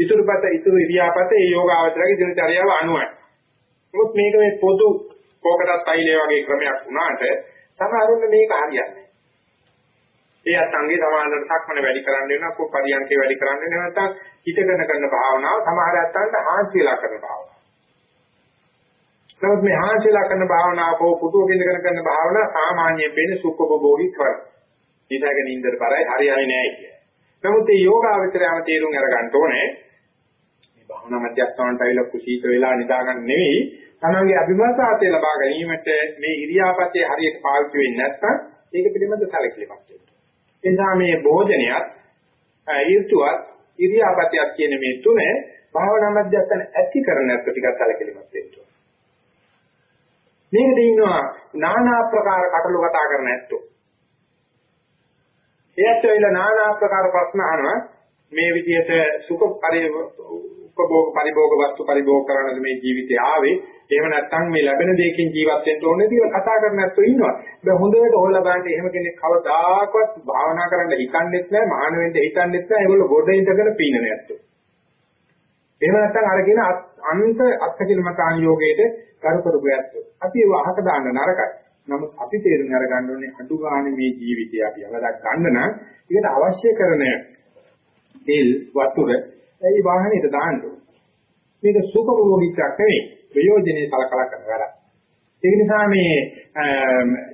ඉතුරුපත ඉතුරු ඉරියාපත ඒ යෝගාවචරයේ දිනචරියාව අනුවයි. නමුත් මේක මේ පොදු කෝකටත් අයිලේ වගේ ක්‍රමයක් වුණාට සමහරුන් මේක හරියන්නේ ඒ අත්ංගේ සමානතර සක්මන වැඩි කරන්න වෙනවා කො පරියන්කේ වැඩි කරන්න වෙනවා නැත්නම් හිතගෙන කරන භාවනාව සමහර අත්තන්ට හාන්සියලා කරන භාවනාව. නමුත් මේ හාන්සියලා කරන භාවනාව කෝ පුටුවක ඉඳගෙන කරන භාවනාව සාමාන්‍යයෙන් වෙන්නේ සුඛෝපභෝගී කරන. ඊටගෙන ඉන්දර පරයි හරියන්නේ නැහැ කිය. නමුත් මේ යෝගාවචරයම තේරුම් අරගන්න ඕනේ මේ භාවනා මධ්‍යස්ථානට ඇවිල්ලා කුසීත වෙලා නිදාගන්න නෙවෙයි තමන්ගේ අභිමතාර්ථය ලබා ගැනීමට මේ ඉරියාපතේ හරියට පාවිච්චි වෙන්නේ නැත්නම් ඒක පිළිබඳ සැලකිලිමත් වෙනවා. ඒ නිසා මේ භෝජනයත් ඍතුවත් ඉරියාපතයක් කියන මේ තුන භාවනා මධ්‍යස්ථාන ඇති කරන ටිකක් සැලකිලිමත් වෙනවා. මේකද ඉන්නවා নানা ආකාර කටළු කතා කරන ඇත්තෝ. එයත් වෙලා নানা ආකාර ප්‍රශ්න අහනවා මේ විදිහට සුඛ පරි උපභෝග පරිභෝග වස්තු පරිභෝග කරනද මේ ජීවිතය ආවේ එහෙම නැත්නම් මේ ලැබෙන දෙයකින් ජීවත් වෙන්න ඕනේ කියලා කතා කරන ඇත්තෝ ඉන්නවා. දැන් හොඳට හොයලා බලන්න එහෙම කෙනෙක් කවදාකවත් භාවනා කරන්න හිතන්නේත් නැහැ, මහාන වෙන්න හිතන්නේත් නැහැ. ඒගොල්ලෝ ගොඩ ඉඳගෙන පීනන ඇත්තෝ. එහෙම නැත්නම් අර කියන අන්ත අත්කිලමතාන් යෝගයේද කරු කරපු ඇත්තෝ. අපි ඒව අහක දාන්න නරකයි. නමුත් අපි තේරුම් අරගන්න ඕනේ අඩු ගන්න මේ ජීවිතය අපි අවදක් ගන්න නම් ඒකට අවශ්‍ය කරන තෙල් වතුර ඒ වාහනේට දාන්න ඕනේ. මේක සුඛභෝගීත්වයක් නෙවෙයි ප්‍රයෝජනේ සලකලා කරන වැඩක්. ඒ නිසා මේ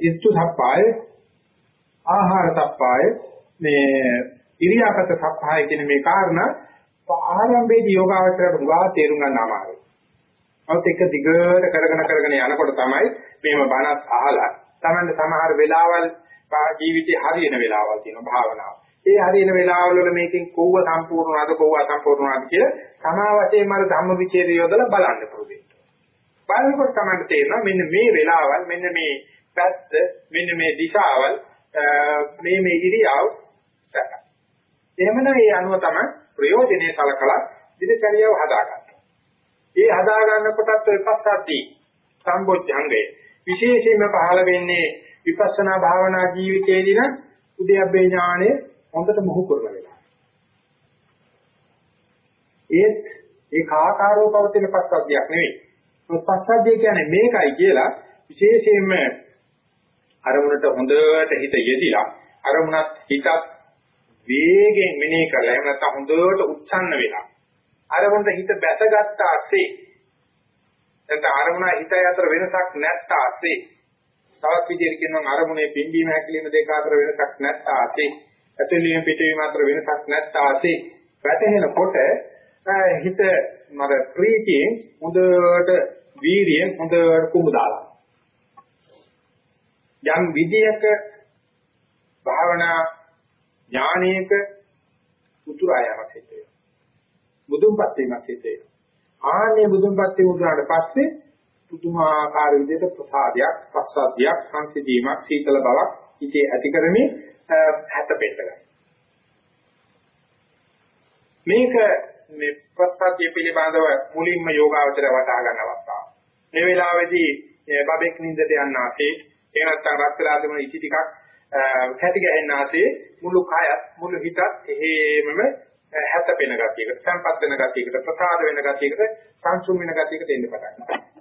ඉස්තු සප්පාය ආහාර සප්පාය මේ ඉරියාපත සප්පාය කියන මේ කාරණා ආරම්භයේදී යෝගාවචරයට උගා තේරුම් ගන්න අමාරුයි. අවුත් එක දිගට කරගෙන කරගෙන යනකොට තමයි මේව බණත් අහලා Tamanne සමහර වෙලාවල් ජීවිතේ හරියන වෙලාවල් තියෙනවා භාවනාව. ඒ හරියන වෙලාවල් වල මේකෙන් කොව්ව සම්පූර්ණවද කොව්ව අසම්පූර්ණවද කියලා තමා වශයෙන්ම අර ධම්ම විචේරය යොදලා බලන්න පුළුවන්. බලනකොට තමයි තේරෙනවා මෙන්න මේ වෙලාවල් මෙන්න මේ පැත්ත මෙන්න මේ දිශාවල් මේ මේ ඉරියව් සැක. එහෙමනම් ඒ අනුව තමයි ප්‍රයෝජනේ සලකලා දිනචරියාව හදාගන්න. ඒ හදා ගන්නකොටත් ඔය පස්සද්ධි සම්බොජ්ජංගය විශේෂයෙන්ම පහළ වෙන්නේ විපස්සනා භාවනා ජීවිතයේදී නම් උද්‍යප්පේ ඥානය හොඳට මොහු කරන වෙලාව. ඒත් ඒ කාකාරෝ පවතින පස්සද්ධියක් නෙවෙයි. පස්සද්ධිය කියන්නේ මේකයි කියලා විශේෂයෙන්ම අරමුණට හොඳට හිත යෙදිලා අරමුණත් හිතත් වේගෙන් මෙනෙහි කරලා එහෙම නැත්නම් හොඳට උච්ඡන්න වෙලා අරමුණට හිත බැසගත්ත ASCII නැත්නම් අරමුණ හිතයි අතර වෙනසක් නැත්ත ASCII තවත් විදිහට කියනවා අරමුණේ පිම්බීම හැකිලිම දෙක අතර වෙනසක් නැත්ත ASCII ඇතුළේම පිටවීම අතර වෙනසක් නැත්ත ASCII වැටෙනකොට හිත මර ප්‍රීතියෙන් හොඳට වීරියෙන් හොඳට කුමු දාලා යම් විදියක භාවනා ඥානයක උතුරායමක් සිද්ධ වෙනවා. බුදුන්පත් වීමක් සිද්ධ වෙනවා. ආන්නේ බුදුන්පත් වීම උදාට පස්සේ පුදුමාකාර විදිහට ප්‍රසාදයක්, පස්සද්ධියක්, සංසිඳීමක්, සීතල බවක් ඉතේ ඇති කරමින් හැතපෙන්න ගන්නවා. මේක මේ ප්‍රසාදිය පිළිබඳව මුලින්ම යෝගාවචර වටහා ගන්න අවස්ථාව. මේ වෙලාවේදී බබෙක් නින්දට යන්න ආසේ ඒ නැත්තම් රත් වෙලා තිබුණ ඉටි ටිකක් කැටි ගහන්න ආසේ මුළු කයත් මුළු හිතත් එහෙමම හැතපෙන ගතියකට සංපත් වෙන ගතියකට ප්‍රසාද වෙන ගතියකට සංසුම් වෙන ගතියකට එන්න පටන් ගන්නවා.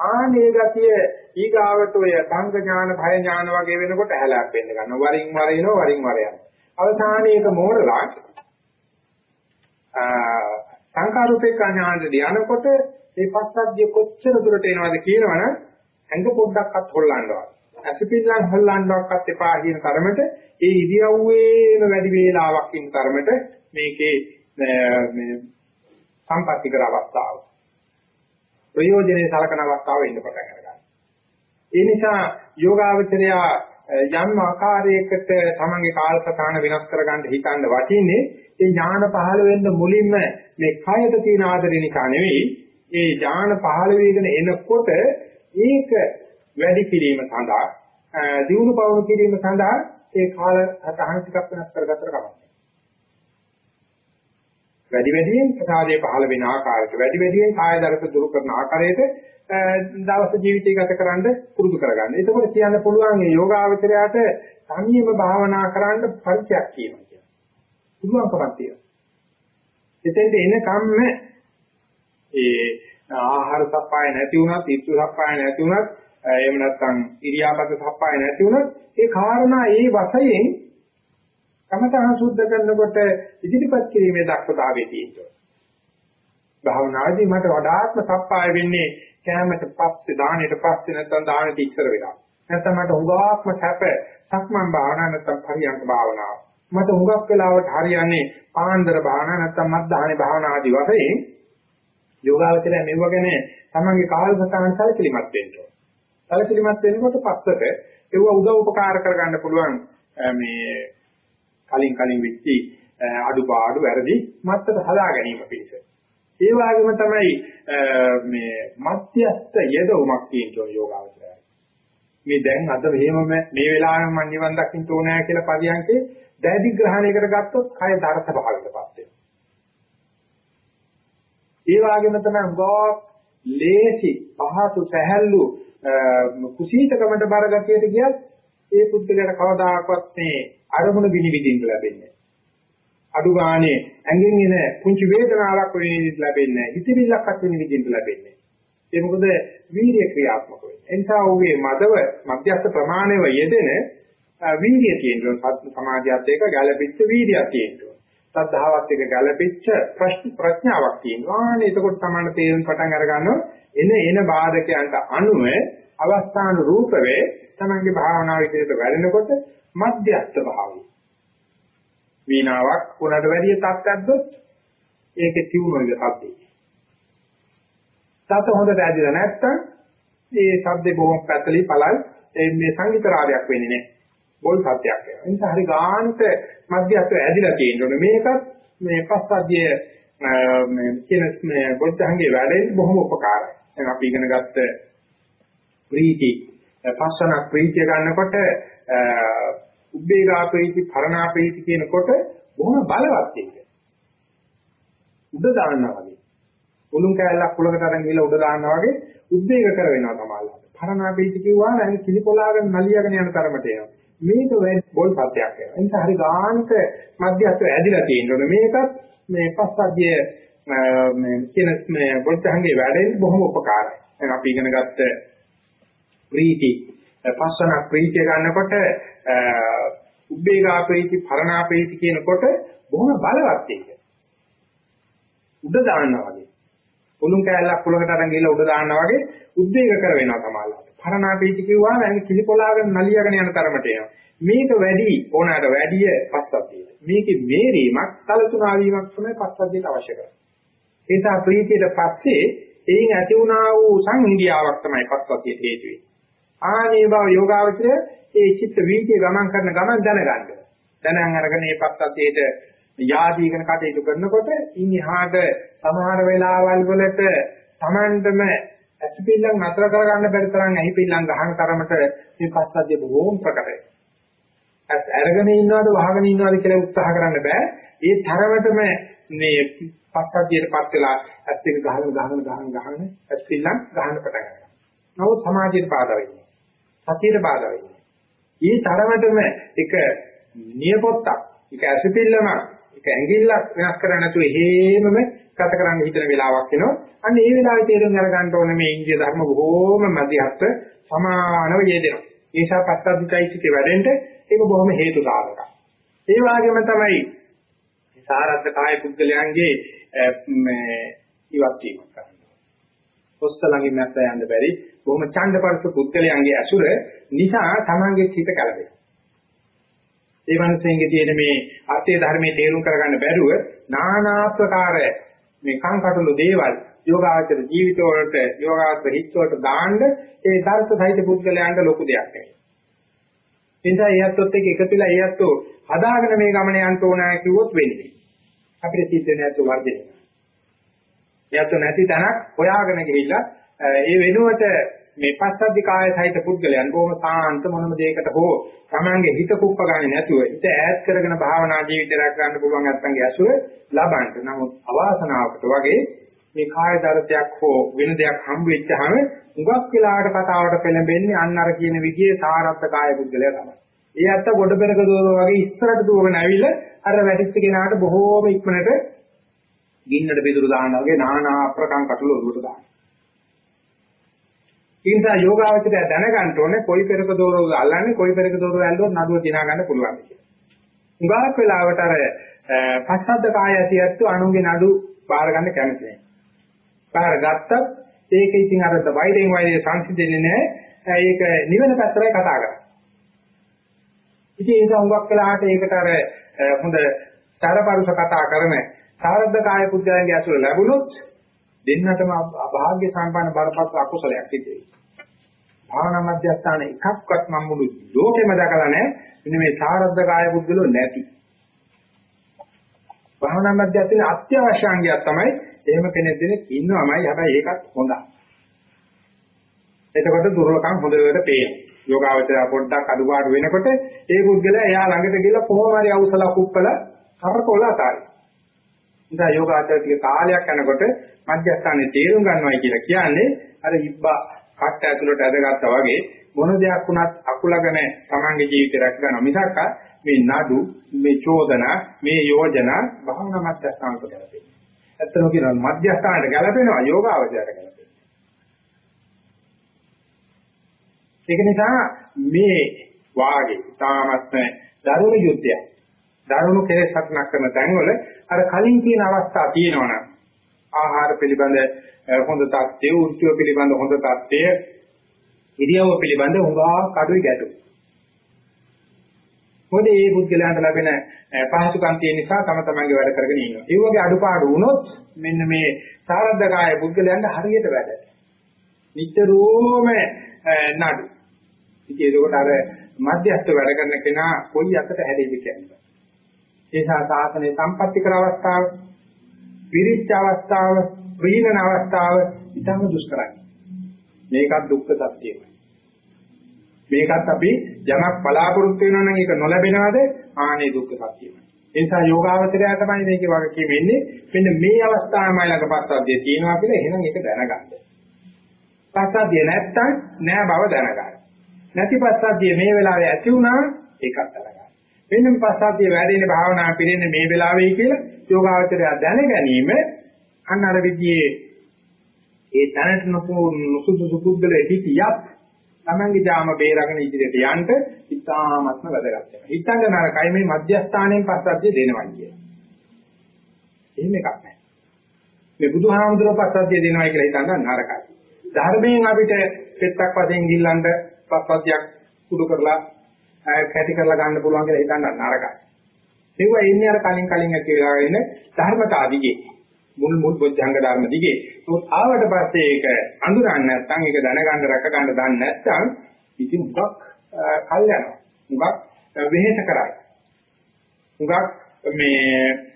ආනේ ගතිය ඊගාවට ඔය සංඝ ඥාන භය ඥාන වගේ වෙනකොට හැලක් වෙන්න ගන්නවා. වරින් වර එනවා වරින් වර යනවා. අවසානයේ ඒක මෝරලා සංකාරූපේක ඥානෙදී යනකොට මේ පස්සද්ධිය කොච්චර දුරට එනවද කියනවනම් ඇඟ පොඩ්ඩක්වත් හොල්ලන්නවා. ඇසිපිල්ලන් හොල්ලන්නවක්වත් එපා කියන තරමට ඒ ඉදියව්වේම වැඩි වේලාවක් ඉන්න තරමට මේකේ මේ සම්පත්‍ති කර අවස්ථාව. ප්‍රයෝජනේ සලකන අවස්ථාව ඉන්න පටන් ගන්නවා. ඒ නිසා යෝගාවචරයා යම් ආකාරයකට තමන්ගේ කාලසටහන වෙනස් කරගන්න හිතන්න වටින්නේ ඒ ඥාන පහළ වෙන්න මුලින්ම මේ කයට තියෙන ආදරේ නිසා නෙවෙයි ඒ ඥාන පහළ වෙගෙන එනකොට ඒක වැඩි කිරීම සඳහා දියුණු පවුණු කිරීම සඳහා ඒ කාල සටහන ටිකක් වෙනස් කරගත්තට කමක් වැඩි වැඩියෙන් ප්‍රසාදයේ පහළ වෙන ආකාරයට වැඩි වැඩියෙන් කාය දරස දුරු කරන ආකාරයට දවස් ජීවිතය ගත කරන්න පුරුදු කරගන්න. එතකොට කියන්න පුළුවන් මේ යෝගාවචරයට සමීම භාවනා කරන්න පරිචයක් කියනවා කියන්නේ. පුළුවන්කමක් තියෙනවා. එතෙන්ට එනකම්ම ඒ ආහාර සප්පාය නැති වුණත්, ඉත්තු සප්පාය නැති වුණත්, එහෙම නැත්නම් ඉරියාපත සප්පාය නැති වුණත් ඒ කාරණා ඒ වශයෙන් කමතහ සුද්ධ කරනකොට ඉදිරිපත් කිරීමේ දක්ෂතාවය තියෙනවා. භාවනාදී මට වඩාත්ම සප්පාය වෙන්නේ කැමයට පස්සේ දාහනෙට පස්සේ නැත්නම් දාහනෙට ඉස්සර වෙලා. නැත්නම් මට හුඟක්ම සැප සක්මන් භාවනාව නැත්නම් පරියන්ක භාවනාව. මට හුඟක් වෙලාවට හරියන්නේ පාන්දර භාවනාව නැත්නම් මත්දාහනේ භාවනා ආදී වශයෙන් යෝගාවචරය මෙව ගැන තමන්ගේ කාලසටහන සැලකිලිමත් වෙන්න ඕන. සැලකිලිමත් වෙනකොට පස්සට ඒව උදව් උපකාර කරගන්න පුළුවන් මේ කලින් කලින් වෙච්චි අඩුපාඩු වැරදි මත්තට හදා ගැනීම පිණිස. ඒ වගේම තමයි මේ මධ්‍යස්ත යෙදවමක් තියෙන යෝගාවචරය. මේ දැන් අද මෙහෙමම මේ වෙලාවෙම මම නිවන් දකින්න ඕනෑ කියලා පදියන්කේ දැඩි ග්‍රහණයකට ගත්තොත් කය දරත භාවයටපත් වෙනවා. ඒ වගේම තමයි ගෝක් ලේසි පහසු සැහැල්ලු කුසීතකමට බරගතියට ගියත් ඒ පුද්ගලයාට කවදාකවත් මේ අරමුණ විනිවිදින්න ලැබෙන්නේ අඩු ගානේ ඇඟෙන් එන පුංචි වේදනාවක් විනිවිදින්න ලැබෙන්නේ හිතවිල්ලක්වත් විනිවිදින්න ලැබෙන්නේ ඒ මොකද වීර්ය ක්‍රියාත්මක වෙන්නේ. එනිසා ඔහුගේ මදව මධ්‍යස්ථ ප්‍රමාණයව යෙදෙන වීර්ය තියෙනවා සමාධියත් එක්ක ගැළපෙච්ච වීර්යයක් තියෙනවා සද්ධාවත් එක්ක ගැළපෙච්ච ප්‍රශ්න ප්‍රඥාවක් තියෙනවා ආනේ එතකොට තමයි තේරුම් පටන් අර ගන්නවා එන එන බාධකයන්ට අනුව අවස්ථාන රූපවේ තමන්ගේ භාවනාව විදිහට වැඩෙනකොට මධ්‍යස්ථ භාවය වීණාවක් උනට වැඩි තත්ත්වයක්ද ඒකේ තියුණු එක සද්දේ. සත හොඳට ඇදිලා නැත්තම් මේ සද්දේ බොහොම පැතලි පළල් මේ සංගීත රාගයක් වෙන්නේ නැහැ. බොල් සත්‍යයක් වෙනවා. ඒ නිසා හරි ගානට මධ්‍යස්ථ ඇදිලා තියෙනවනේ මේකත් මේ පස්සද්ධිය මේ කියන මේ බොද්ධංගේ වැඩේ බොහොම උපකාරයි. දැන් අපි ඉගෙන ගත්ත ප්‍රීති පස්සන ප්‍රීතිය ගන්නකොට උබ්බේගා ප්‍රීති පරණා ප්‍රීති කියනකොට බොහොම බලවත් එක. උඩ දානවා වගේ. උණුන් කැලලක් කුලකට අරන් ගිහලා උඩ දානවා වගේ උද්වේග කර වෙනවා තමයි. පරණා ප්‍රීති කිව්වා නම් කිලිපොලාගෙන නලියගෙන යන තරමට එනවා. මේක බොල් සත්‍යයක් වෙනවා. ඒ නිසා හරි ගාන්ත මධ්‍යස්ථ ඇදිලා තියෙනවනේ මේකත් මේ පස්සද්ධිය මේ කියන මේ බොල්තහංගේ වැඩේ බොහොම උපකාරයි. දැන් අපි ඉගෙන ගත්ත ප්‍රීති පස්සන ප්‍රීතිය ගන්නකොට උබ්බේගා ප්‍රීති පරණා ප්‍රීති කියනකොට බොහොම බලවත් එක. උඩ දානවා වගේ. උණුන් කැලලක් කුලකට අරන් ගිහලා උඩ දානවා වගේ උද්වේග කර වෙනවා තමයි. පරණා ප්‍රීති කිව්වම ඇඟ කිලිපොලාගෙන නලියගෙන යන තරමට එනවා. මේක වැඩි ඕනකට වැඩිය පස්සද්ධිය. මේකේ මේරීමක් තලතුණා වීමක් තමයි පස්සද්ධියට අවශ්‍ය කරන්නේ. ඒ නිසා ප්‍රීතියට පස්සේ එයින් ඇති වුණා වූ සංහිඳියාවක් තමයි පස්සද්ධියට හේතු වෙන්නේ. ආනේ බව යෝගාවචරය ඒ චිත්ත වීතිය ගමන් කරන ගමන් දැනගන්න. දැනන් අරගෙන මේ පස්සද්ධියට යාදීගෙන කටයුතු කරනකොට ඉන් එහාට සමහර වෙලාවල් වලට Tamandම ඇසිපිල්ලන් නතර කරගන්න බැරි තරම් ඇහිපිල්ලන් ගහන තරමට මේ පස්සද්ධිය බොහෝම ප්‍රකටයි. ඇස් අරගෙන ඉන්නවද වහගෙන ඉන්නවද කියලා උත්සාහ කරන්න බෑ. ඒ තරමටම මේ පස්සද්ධියටපත් වෙලා ඇස් දෙක ගහගෙන ගහගෙන ගහගෙන ගහගෙන ඇස්පිල්ලන් ගහන්න පටන් ගන්නවා. නමුත් සමාජයට බාධා වෙන්නේ. සතියට බාධා වෙන්නේ. ඒ තරමටම එක නියපොත්තක්, එක ඇසිපිල්ලම, එක ඇඟිල්ලක් වෙනස් කරන්නේ නැතුව හේමම ගත කරන්න හිතන වෙලාවක් එනවා. අන්න ඒ වෙලාවේ තේරුම් අරගන්න ඕනේ මේ ඉන්දිය ධර්ම බොහෝම මධ්‍යස්ථ සමානව යෙදෙනවා. ඒ නිසා පස්සද්ධිචෛසිකේ වැඩෙන්න ඒක බොහොම හේතු සාධකයි. ඒ වගේම තමයි සාරද්ද කාය පුද්ගලයන්ගේ මේ ඉවත් වීමක් කරනවා. ඔස්සලඟින් නැත්ත යන්න බැරි බොහොම ඡන්දපරස පුද්ගලයන්ගේ ඇසුර නිසා තමන්ගේ හිත කලබල. ඒ මනුස්සයන්ගේ තියෙන මේ අර්ථය ධර්මයේ තේරුම් කරගන්න බැරුව নানা ආකාර මේ කංකටොළු දේවල් යෝගාචර ජීවිත වලට යෝගාචර හිත් වලට දාන්න ඒ ධර්ත සහිත පුද්ගලයන්ට ලොකු දෙයක් නෙවෙයි. ඒ නිසා එයත්ොත් එක්ක එකතු වෙලා එයත්ෝ හදාගෙන මේ ගමන යන්න ඕනෑ කිව්වොත් වෙන්නේ. අපිට සිද්ධ වෙන ඇත්ත වර්ධනය. එයත්ෝ නැති තැනක් හොයාගෙන ගිහිල්ලා ඒ වෙනුවට මේ පස්සද්ධි කාය සහිත පුද්ගලයන් බොහොම සාන්ත මොනම දෙයකට හෝ තමන්ගේ හිත කුප්ප ගන්නේ නැතුව හිත ඈත් කරගෙන භාවනා ජීවිතය රැක ගන්න පුළුවන් නැත්නම්ගේ ඇසුර ලබන්න. නමුත් අවාසනාවකට වගේ මේ කාය දර්ශයක් හෝ වෙන දෙයක් හම්බ වෙච්චහම උගක් වෙලාවට කතාවට පෙළඹෙන්නේ අන්න අර කියන විදිහේ සාරත්ත කාය පුද්ගලයා තමයි. ඒ අත්ත ගොඩ පෙරක දුවන වගේ ඉස්සරට දුවගෙන ඇවිල්ලා අර වැටිච්ච කෙනාට බොහෝම ඉක්මනට ගින්නට බෙදුරු දානවා වගේ নানা අප්‍රකම් කටළු ඔළුවට දානවා. ඒ නිසා යෝගාවචරය දැනගන්න ඕනේ කොයි පෙරක දෝරවද අල්ලන්නේ කොයි පෙරක දෝරව ඇල්ලුවොත් නඩුව දිනා ගන්න පුළුවන් කියලා. උගාක් වෙලාවට අර පස්සද්ද කාය ඇතියත්තු අනුන්ගේ නඩු බාර ගන්න කැමති නැහැ. බාර ගත්තත් ඒක ඉතින් අර වෛරයෙන් වෛරය සංසිඳෙන්නේ නැහැ. ඒක නිවන පැත්තට කතා කරන්නේ. ඉතින් ඒක උගක් වෙලාවට ඒකට අර හොඳ සාරපරුෂ කතා කරන සාරද්ද කාය පුද්ගලයන්ගේ අසුර ලැබුණොත් දෙන්නටම අභාග්‍ය සම්පන්න බරපතල අකුසලයක් සිද්ධ වෙනවා. භාවනා මධ්‍යස්ථාන එකක්වත් මම මුළු ලෝකෙම දැකලා නැහැ. මෙන්න මේ සාරද්ද කාය පුද්ගලෝ නැති. භාවනා මධ්‍යස්ථාන අත්‍යවශ්‍ය අංගයක් තමයි එහෙම කෙනෙක් දෙනෙක් ඉන්නවමයි. හැබැයි ඒකත් හොඳයි. එතකොට දුර්ලභකම් හොඳට පේනවා. යෝගාවචරය පොඩ්ඩක් අඩුපාඩු වෙනකොට ඒ පුද්ගලයා එයා ළඟට ගිහලා කොහොම හරි අවසල කුප්පල කරකවල අතාරිනවා. නිසා යෝගාචර ටික කාලයක් යනකොට මධ්‍යස්ථානයේ තේරුම් ගන්නවයි කියලා කියන්නේ අර ඉබ්බා කට්ට ඇතුළට ඇදගත්තා වගේ මොන දෙයක් වුණත් අකුලගෙන තමන්ගේ ජීවිතය රැක ගන්න මිසක් මේ නඩු මේ චෝදනා මේ යෝජනා භවනා මධ්‍යස්ථානට ගැලපෙන්නේ. ඇත්තම කියනවා මධ්‍යස්ථානට ගැලපෙනවා යෝගාවචරයට ගැලපෙනවා. ඒක නිසා මේ වාගේ තාමත්ම දරුණු යුද්ධයක් දරුණු කෙලෙස් හත්නක් කරන තැන්වල අර කලින් කියන අවස්ථා තියෙනවනම් ආහාර පිළිබඳ හොඳ තත්ත්වය, උත්සව පිළිබඳ හොඳ තත්ත්වය, ඉරියව්ව පිළිබඳ හොඟා කඩුයි ගැටු. මොකද මේ පුද්ගලයන්ට ලැබෙන පහසුකම් තියෙන නිසා තම තමන්ගේ වැඩ කරගෙන ඉන්නවා. ඒ වගේ අඩුපාඩු වුණොත් මෙන්න මේ සාරද්දකාය පුද්ගලයන්ට හරියට වැඩ. නිතරම නඩු. ඉතින් ඒකෝට අර මධ්‍යස්ථ වැඩ කරන කෙනා කොයි අතට හැදෙයිද කියන්නේ. ඒ නිසා සාසනයේ සම්පත්‍ති කර අවස්ථාව, විරිච්ඡ අවස්ථාව, ප්‍රීණන අවස්ථාව ඉතාම දුෂ්කරයි. මේකත් දුක්ඛ සත්‍යයයි. මේකත් අපි යමක් බලාපොරොත්තු වෙනවා නම් ඒක නොලැබෙනවද? ආනේ දුක්ඛ සත්‍යයයි. ඒ නිසා යෝගාවචරය තමයි මේකේ වගේ වෙන්නේ. මෙන්න මේ අවස්ථාවමයි ළඟ පස්සද්ධිය තියෙනවා කියලා එහෙනම් ඒක දැනගන්න. පස්සද්ධිය නැත්තම් නෑ බව දැනගන්න. නැති පස්සද්ධිය මේ වෙලාවේ ඇති වුණා ඒකත් දැනගන්න. මෙන්න මේ පස්සද්ධිය වැඩෙන භාවනා පිළිෙන්නේ මේ වෙලාවෙයි කියලා යෝගාවචරය දැන ගැනීම අන්න අර විදිහේ ඒ තැනට නොසුදුසු පුද්ගලයෙක් හිටියත් තමන්ගේ ජාම බේරගෙන ඉදිරියට යන්න ඉතාමත්ම වැදගත් වෙනවා. හිතන්න නරකයි මේ මධ්‍යස්ථානයෙන් පස්සද්ධිය දෙනවා කියන්නේ. එහෙම එකක් නැහැ. මේ බුදුහාමුදුරුවෝ පස්සද්ධිය දෙනවා කියලා හිතන්න නරකයි. ධර්මයෙන් අපිට පෙත්තක් වශයෙන් ගිල්ලන්න පස්සද්ධියක් කුඩු කරලා කැටි කරලා ගන්න පුළුවන් කියලා හිතන්න නරකයි. ඒවා ඉන්නේ අර කලින් කලින් ඇති වෙලා ඉන්න ධර්මතා දිගේ. මුල් මුල් බොද්ධංග ධර්ම දිගේ. ඒත් ආවට පස්සේ ඒක අඳුරන්නේ නැත්නම් ඒක දැනගන්න රැක ගන්න දන්නේ නැත්නම් ඉතින් මුගක් කල් යනවා. මුගක් වෙහෙස කරයි. මුගක් මේ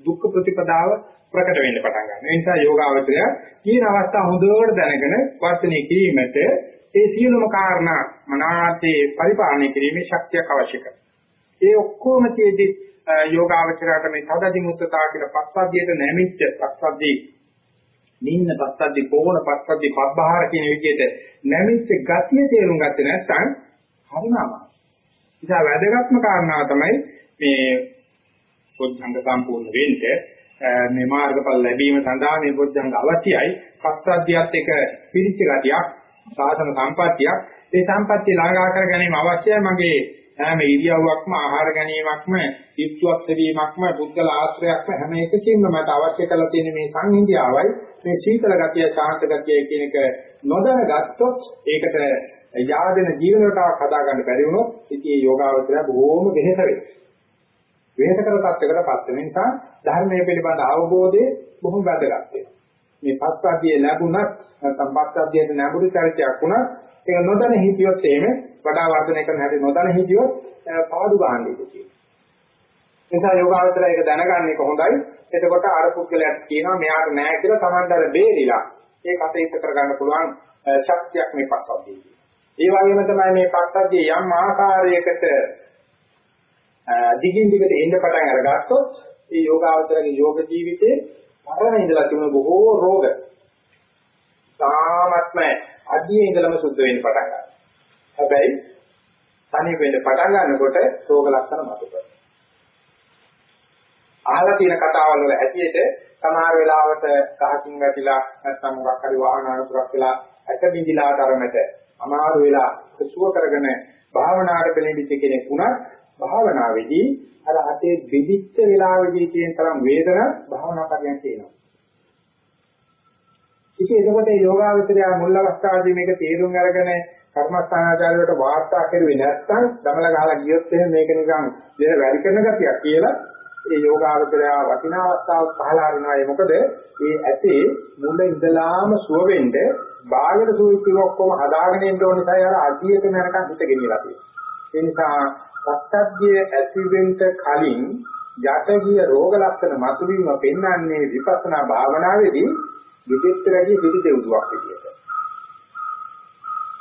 දුක්ඛ ප්‍රතිපදාව ප්‍රකට වෙන්න පටන් ගන්නවා. ඒ නිසා යෝගාවචරය කියන අවස්ථාව හොඳට දැනගෙන වර්ධනය කිරීමට ඒ සියලුම කාරණා මනාතේ පරිපාලනය කිරීමේ ශක්තියක් අවශ්‍ය කරනවා. ඒ ඔක්කොම තියේදී යෝගාවචරයට මේ තදදි මුත්තතා කියලා පස්සද්ධියට නැමිච්ච පස්සද්ධි නින්න පස්සද්ධි පොවන පස්සද්ධි පබ්බහාර කියන විදිහට නැමිච්ච ගතිය තේරුම් ගත්තේ නැත්නම් හරිනම. ඉතින් වැදගත්ම කාරණාව තමයි මේ පොද්ධංග සම්පූර්ණ වෙන්නේ මේ මාර්ගඵල ලැබීම සඳහා මේ පොද්ධංග අවශ්‍යයි. පස්සද්ධියත් එක පිරිච්ච ගතියක්, සාසන සම්පත්තියක්. ඒ සම්පත්තිය ළඟා කර ගැනීම අවශ්‍යයි මගේ හැම ඉරියව්වක්ම ආහාර ගැනීමක්ම ඉස්තුවක් සෙවීමක්ම බුද්ධල ආශ්‍රයක්ම හැම එකකින්ම මට අවශ්‍ය කරලා තියෙන මේ සංහිඳියාවයි මේ සීතල ගතිය සාන්ත ගතිය කියන එක නොදැන ගත්තොත් ඒකට යාදෙන ජීවන රටාවක් හදාගන්න බැරි වුණොත් ඉතින් මේ යෝගාවචරය බොහෝම වෙහෙස වෙයි. වෙහෙස කර තත්යකටපත් වෙන නිසා ධර්මයේ පිළිබඳ අවබෝධය බොහොම වැදගත් වෙනවා. මේ පස්සද්ධිය ලැබුණත් නැත්නම් පස්සද්ධියට නැඹුරු චරිතයක් වුණත් ඒක නොදැන හිතියොත් එහෙම වඩා වර්ධනය කරන හැටි නොදැන හිතියොත් පාඩු ගන්න ඉඩ තියෙනවා. නිසා යෝගාවචරය ඒක දැනගන්න එක හොඳයි. එතකොට අර පුද්ගලයාට කියනවා මෙයාට නෑ කියලා Tamanda අර බේරිලා ඒ කටයුත්ත කරගන්න පුළුවන් ශක්තියක් මේ පස්සද්ධියේ. ඒ වගේම තමයි මේ පස්සද්ධිය යම් ආකාරයකට දිගින් දිගට එන්න පටන් අරගත්තොත් ඒ යෝගාවචරයේ යෝග ජීවිතේ පරණ ඉඳලා තිබුණ බොහෝ රෝග සාමත්ම අඩියේ ඉඳලම සුද්ධ වෙන්න පටන් ගන්නවා. හැබැයි තනි වෙන්න පටන් ගන්නකොට රෝග ලක්ෂණ මතුවෙනවා. අහලා තියෙන කතාවල් වල ඇටියෙට සමහර වෙලාවට කහකින් වැටිලා නැත්නම් මොකක් හරි වාහන අනතුරක් වෙලා ඇට බිඳිලා තරමට අමාරු වෙලා සුව කරගෙන භාවනාවට පෙළඹිච්ච කෙනෙක් වුණත් භාවනාවේදී අර අතේ බෙදිච්ච වෙලාවේදී තියෙන තරම් වේදන භාවනා කරගෙන තියෙනවා. ඉතින් එතකොට මේ යෝගාවචරය මුල් අවස්ථාවේදී මේක තේරුම් අරගෙන කර්මස්ථානාචාරයට වාර්තා කරුවේ නැත්නම් දමල ගහලා ගියොත් එහෙනම් මේක නිකන් දෙන වැඩි කරන ගතියක් කියලා ඒ යෝගාවචරය වටිනා අවස්ථාවක් පහළ හරිනවා ඒ මොකද මේ ඇතේ මුල ඉඳලාම සුව වෙන්න බාහිර සුවිච්චි ඔක්කොම හදාගෙන ඉන්න ඕන නිසා යාර අධියක නරකන් හිත ගෙනියලා තියෙනවා ඒ නිසා පස්සද්ධිය ඇතිවෙන්න කලින් යටගිය රෝග ලක්ෂණ මතුවීම පෙන්වන්නේ විපස්සනා භාවනාවේදී විදිහට වැඩි පිළිදෙව්දුවක් විදියට.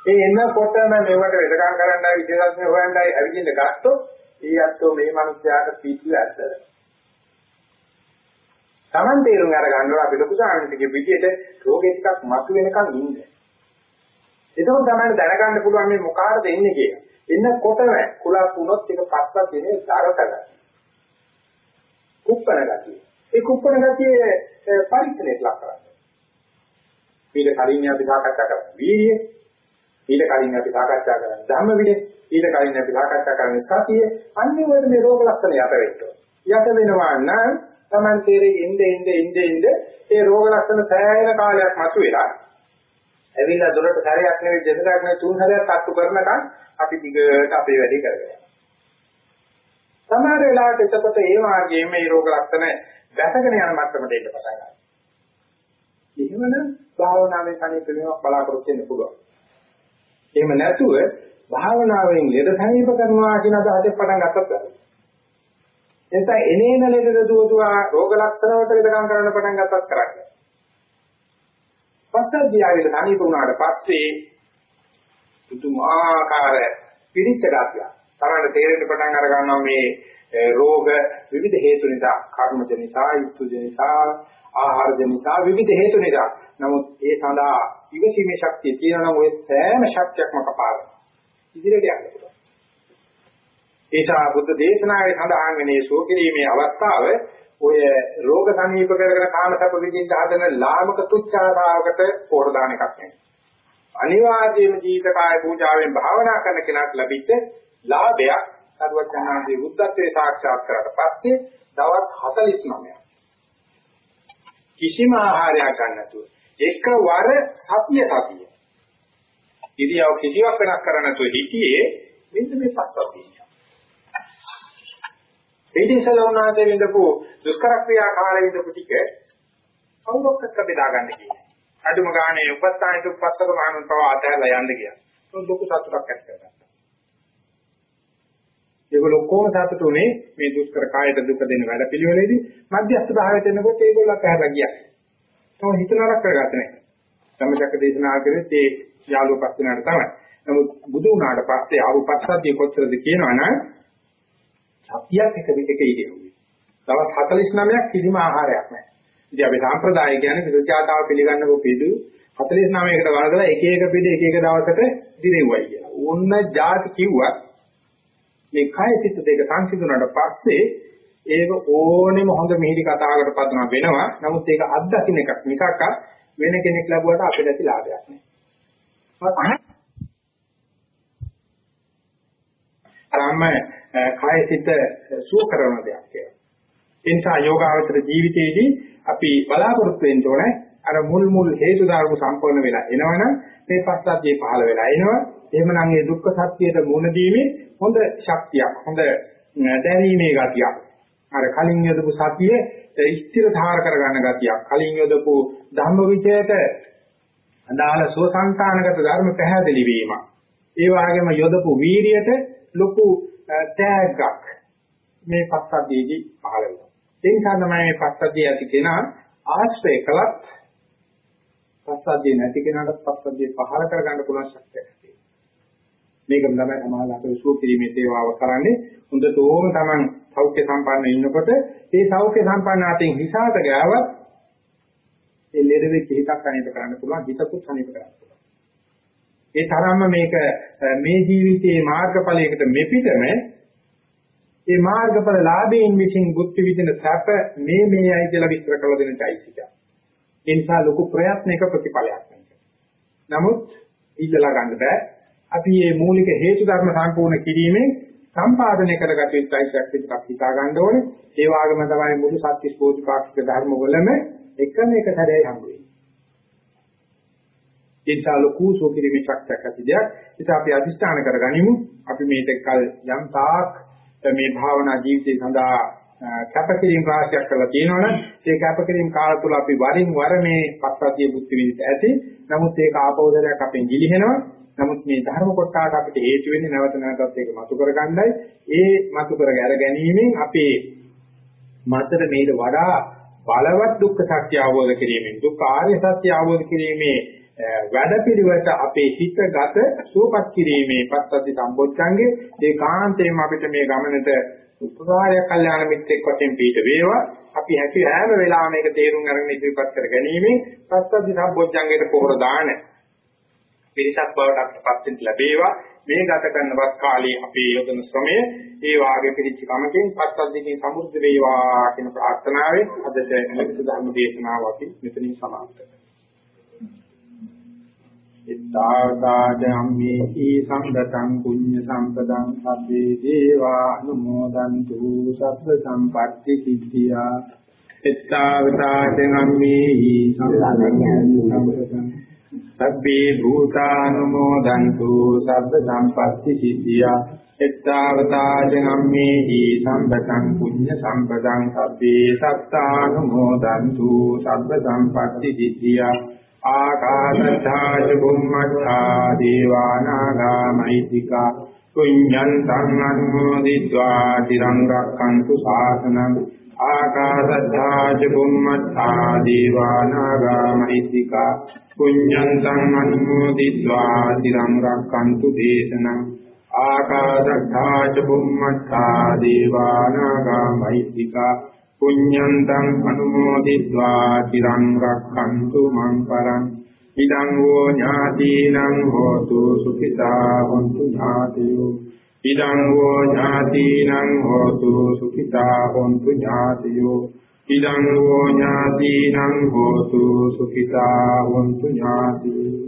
ඒ එනකොටම මේවට වෙදකම් කරන්නයි විද්‍යාත්මක හොයන්නයි අවිදින්න ගත්තොත් ඒ අත්ෝ මේ මිනිස්යාට පිටු ඇත්තද. Taman තේරුම් අර ගන්නවා අපි ලොකු සාමිතිගේ පිටියට රෝගේ ටිකක් මතු වෙනකන් ඉන්න. එතකොට තමයි දැනගන්න පුළුවන් මේ මොකාටද එන්නේ කියලා. එන්නකොටම කුලස් වුණොත් ඒක පස්සක් දෙනේ තරකට. කුප්පන ගතිය. ඒ කුප්පන ගතිය පරික්ෂණයට ලක් කරන්නේ. ඊට කලින් අපි සාකච්ඡා කරා වීර්යය. ඊට කලින් අපි සාකච්ඡා කරා ධම්ම විනය. ඊට කලින් අපි සාකච්ඡා කරන්නේ සතිය. අනිවාර්යයෙන් මේ රෝග ලක්ෂණ යට වෙන්න. යට වෙනවා නම් Taman තේරෙ ඉnde ඉnde ඉnde ඉnde ඒ රෝග ලක්ෂණ සෑහෙන කාලයක් මතුවෙලා ඇවිල්ලා දොරට සැරයක් නෙවෙයි දෙසරයක් නෙවෙයි තුන් සැරයක් අත්තු කරනකම් අපි දිගට අපේ වැඩේ කරගෙන යනවා. සමහර වෙලාවට එතකොට ඒ මාර්ගයේ මේ රෝග ලක්ෂණ දැසගෙන යන මට්ටමට එන්න පටන් ගන්නවා. එහෙමනම් භාවනාවේ කණේ පිළිවෙලක් බලාපොරොත්තු වෙන්න පුළුවන්. එහෙම නැතුව භාවනාවෙන් ලෙඩ සනීප කරනවා කියන අදහසෙන් පටන් ගත්තොත් එතන එනේන ලෙඩ දුවතුවා රෝග ලක්ෂණ වලට විදකම් කරන්න පටන් ගත්තත් කරන්නේ. පස්සද්ධියාවිල තනිප වුණාට පස්සේ පුදුමාකාර පිරිච්ච ගතිය. තමයි තේරෙන්න පටන් අර ගන්නවා මේ රෝග විවිධ හේතු නිසා, කර්මජ නිසා, යුක්තුජ නිසා, ආහාරජ නිසා විවිධ හේතු නිසා. නමුත් ඒ සඳහා ඉවසීමේ ශක්තිය තියෙනවා නම් ඔය සෑම ශක්තියක්ම කපාලා ඉදිරියට යන්න පුළුවන්. ඒසා බුද්ධ දේශනාවේ සඳහන් වෙනේ සෝකිරීමේ අවස්ථාව ඔය රෝග සනීප කරගෙන කාමසප්ප විදිහින් හදන ලාමක තුච්ඡාදාවකට පොර දාන එකක් නෙවෙයි. අනිවාර්යයෙන්ම ජීවිත කාය පූජාවෙන් භාවනා කරන කෙනාට ලැබිච්ච ලාභයක් සර්වඥාන්සේ බුද්ධත්වයේ සාක්ෂාත් කරලා පස්සේ දවස් 49ක් කිසිම ආහාරයක් ගන්න නැතුව එකවර සතිය සතිය ඉරියව් කිසිවක් වෙනස් කරන්න නැතුව හිටියේ මෙන්න මේ පස්සතිය. ඒකේසල උනාට විඳපු දුෂ්කර ක්‍රියා කාලේ විඳපු ටික කවුරක්වත් බෙදා ගන්න කියන්නේ. අදුම ගානේ උපස්ථානික උපස්සක මහණුන් පව අතහැරලා යන්න ගියා. ඒක ලොකු සතුටක් ඇති කරගත්තා. ඒගොල්ලෝ කොහොම සතුටුනේ මේ දුෂ්කර කායයට දුක දෙන වැඩ පිළිවෙලේදී මධ්‍යස්ථ භාවයට එනකොට ඒගොල්ලෝ අතහැරලා ගියා. තව හිත නරක කරගත්තේ නැහැ. සම්මතක දේශනා කරෙත් ඒ යාළුවෝ පස් වෙනාට තමයි. නමුත් බුදු වුණාට පස්සේ ආවපස්සද්ධිය කොච්චරද කියනවනම් සතියක් එක විදිහක ඉදිරියුනේ. දවස් 49ක් කිසිම ආහාරයක් නැහැ. ඉතින් අපි සාම්ප්‍රදාය කියන්නේ විද්‍යාතාව පිළිගන්නකො පිටු 49කට වරදලා එක එක පිට එක එක දවසකට දිනෙව්වයි කියලා. ඕන්න ಜಾති කිව්වත් මේ කය සිත් දෙක සංසිඳුණාට පස්සේ ඒක ඕනෙම හොඳ මිහිරි කතාවකට පදනම් වෙනවා. නමුත් ඒක අත්දකින්න එකක් මිසක් වෙන කෙනෙක් ලැබුවට අපිට ඇති ලාභයක් නෑ. අරම කය සිත සුව කරන දෙයක් කියලා. ඒ නිසා යෝගාවචර ජීවිතයේදී අපි බලාපොරොත්තු වෙන්න ඕනේ අර මුල් මුල් හේතු ධර්ම සම්පූර්ණ වෙලා එනවනම් මේ පස්සද්ධිය පහළ වෙලා එනවා. එහෙමනම් මේ දුක්ඛ සත්‍යයට මුහුණ දීමේ හොඳ ශක්තියක්, හොඳ දැරීමේ ගතියක්. අර කලින් යදපු සතිය ස්ථිර ධාර කරගන්න ගතියක්. කලින් යදපු ධම්ම විචයට අදාළ සෝසංතානගත ධර්ම පැහැදිලි වීම. ඒ වගේම යොදපු වීරියට ලොකු තෑග්ගක් මේ පස්සද්ධියේදී පහළ වෙනවා. ඒ නිසා තමයි මේ පස්සද්ධිය ඇති කෙනා ආශ්‍රය කළත් පස්සද්ධිය නැති කෙනාට පස්සද්ධිය පහළ කරගන්න පුළුවන් ශක්තියක් තියෙනවා. මේකම තමයි සමාජ අපේ සුව කිරීමේ සේවාව කරන්නේ. හොඳටම Taman සෞඛ්‍ය සම්පන්න ඉන්නකොට ඒ සෞඛ්‍ය සම්පන්න අතින් හිසాత ගෑවත් ඒ ලෙඩ වෙච්ච හිතක් අනිත කරන්න පුළුවන් හිතකුත් අනිත කරන්න පුළුවන්. ඒ තරම්ම මේක මේ ජීවිතයේ මාර්ගඵලයකට මෙපිටම ඒ මාර්ගඵල ලාභයෙන් විසින් බුද්ධ විදින සැප මේ මේයි කියලා විස්තර කළ දෙනයියිසික. ඒ නිසා ලොකු ප්‍රයත්නයක ප්‍රතිඵලයක් මේක. නමුත් ඉඳලා ගන්න බෑ. අපි මේ මූලික හේතු ධර්ම සම්පූර්ණ කිරීමෙන් සම්පාදනය කරගත යුතු අයිතියක් විදිහට හිතා ගන්න ඕනේ. ඒ වගේම තමයි මුළු සත්‍ය ස්පෝධිපාක්ෂික ධර්ම වලම එකම එක හැරෙයි හම්බ වෙන්නේ. ඒ නිසා ලොකු සෝකිරි විචක්තක ඇති දෙයක්. ඉතින් අපි අදිස්ථාන කරගනිමු. අපි මේ දෙකල් යම් තාක් මේ භාවනා ජීවිතය සඳහා කැපකිරීම රාශියක් කරලා තියෙනවනේ ඒ කැපකිරීම කාල තුල අපි වරින් වර මේ පස්සද්ධිය බුද්ධ විදිහට ඇති. නමුත් ඒක ආපෞදරයක් අපෙන් ගිලිහෙනවා. නමුත් මේ ධර්ම කොටාට අපිට හේතු වෙන්නේ නැවත නැවතත් ඒක මතු කරගන්නයි. ඒ මතු කර ගැනීමෙන් අපේ මතට මේට වඩා බලවත් දුක්ඛ සත්‍ය අවබෝධ කිරීමෙන් දුක්ඛ ආර්ය සත්‍ය අවබෝධ කිරීමේ වැඩපිළිවෙලට අපේ හිතගත සුවපත් කිරීමේ පස්සද්ධි සම්බොච්චංගේ ඒකාන්තයෙන්ම අපිට මේ ගමනට උපකාරය කල්යාණ මිත්‍රෙක් වශයෙන් පිට වේවා අපි හැකි හැම වෙලාවෙම මේක තේරුම් අරගෙන ඉදිරිපත් කර ගැනීමෙන් සත්‍ය සම්බොජ්ජංගයට පොහොර දාන පිරිසක් බවට අපට පත් ලැබේවා මේ ගත කරනවත් කාලේ අපේ යොදන ශ්‍රමය ඒ වාගේ පිළිච්ච කමකින් පස්සද්ධියකින් සමුර්ධ වේවා කියන ප්‍රාර්ථනාවෙන් අදට නිමිති ධර්ම දේශනාව අපි මෙතනින් සමාප්ත කරනවා. ඉත්තාකාජම්මේහි සම්පතං පුඤ්ඤ සම්පතං සබ්බේ දේවා අනුමෝදන්තු සබ්බ සම්පatti සිද්ධියා. ඉත්තාවතාජම්මේහි සම්පතං සබ්බේ භූතානුමෝදන්තු සබ්බ සම්පatti සිද්ධියා. එත්තාවතාච නම්මේහි සම්පතං පුඤ්ඤ සම්පතං සබ්බේ සත්තානුමෝදන්තු සබ්බ සම්පatti සිද්ධියා. ආකාශත්තා චුම්මත්තා දේවානාගා මෛත්‍තිකා පුඤ්ඤන්තං අනුමෝදිत्वा තිරං රක්ඛන්තු ශාසනං ආකාශත්තා චුම්මත්තා දේවානාගා මෛත්‍තිකා පුඤ්ඤන්තං අනුමෝදිत्वा තිරං රක්ඛන්තු දේශනං ආකාශත්තා චුම්මත්තා දේවානාගා මෛත්‍තිකා පුඤ්ඤන්තං අනුමෝදිत्वा চিරං රක්ඛන්තු මං පරං ඉදං වූ ඥාතිනං හෝතු සුඛිතා හොන්තු ඥාතියෝ ඉදං වූ ඥාතිනං හෝතු සුඛිතා හොන්තු ඥාතියෝ ඉදං වූ ඥාතිනං හෝතු සුඛිතා හොන්තු ඥාතියෝ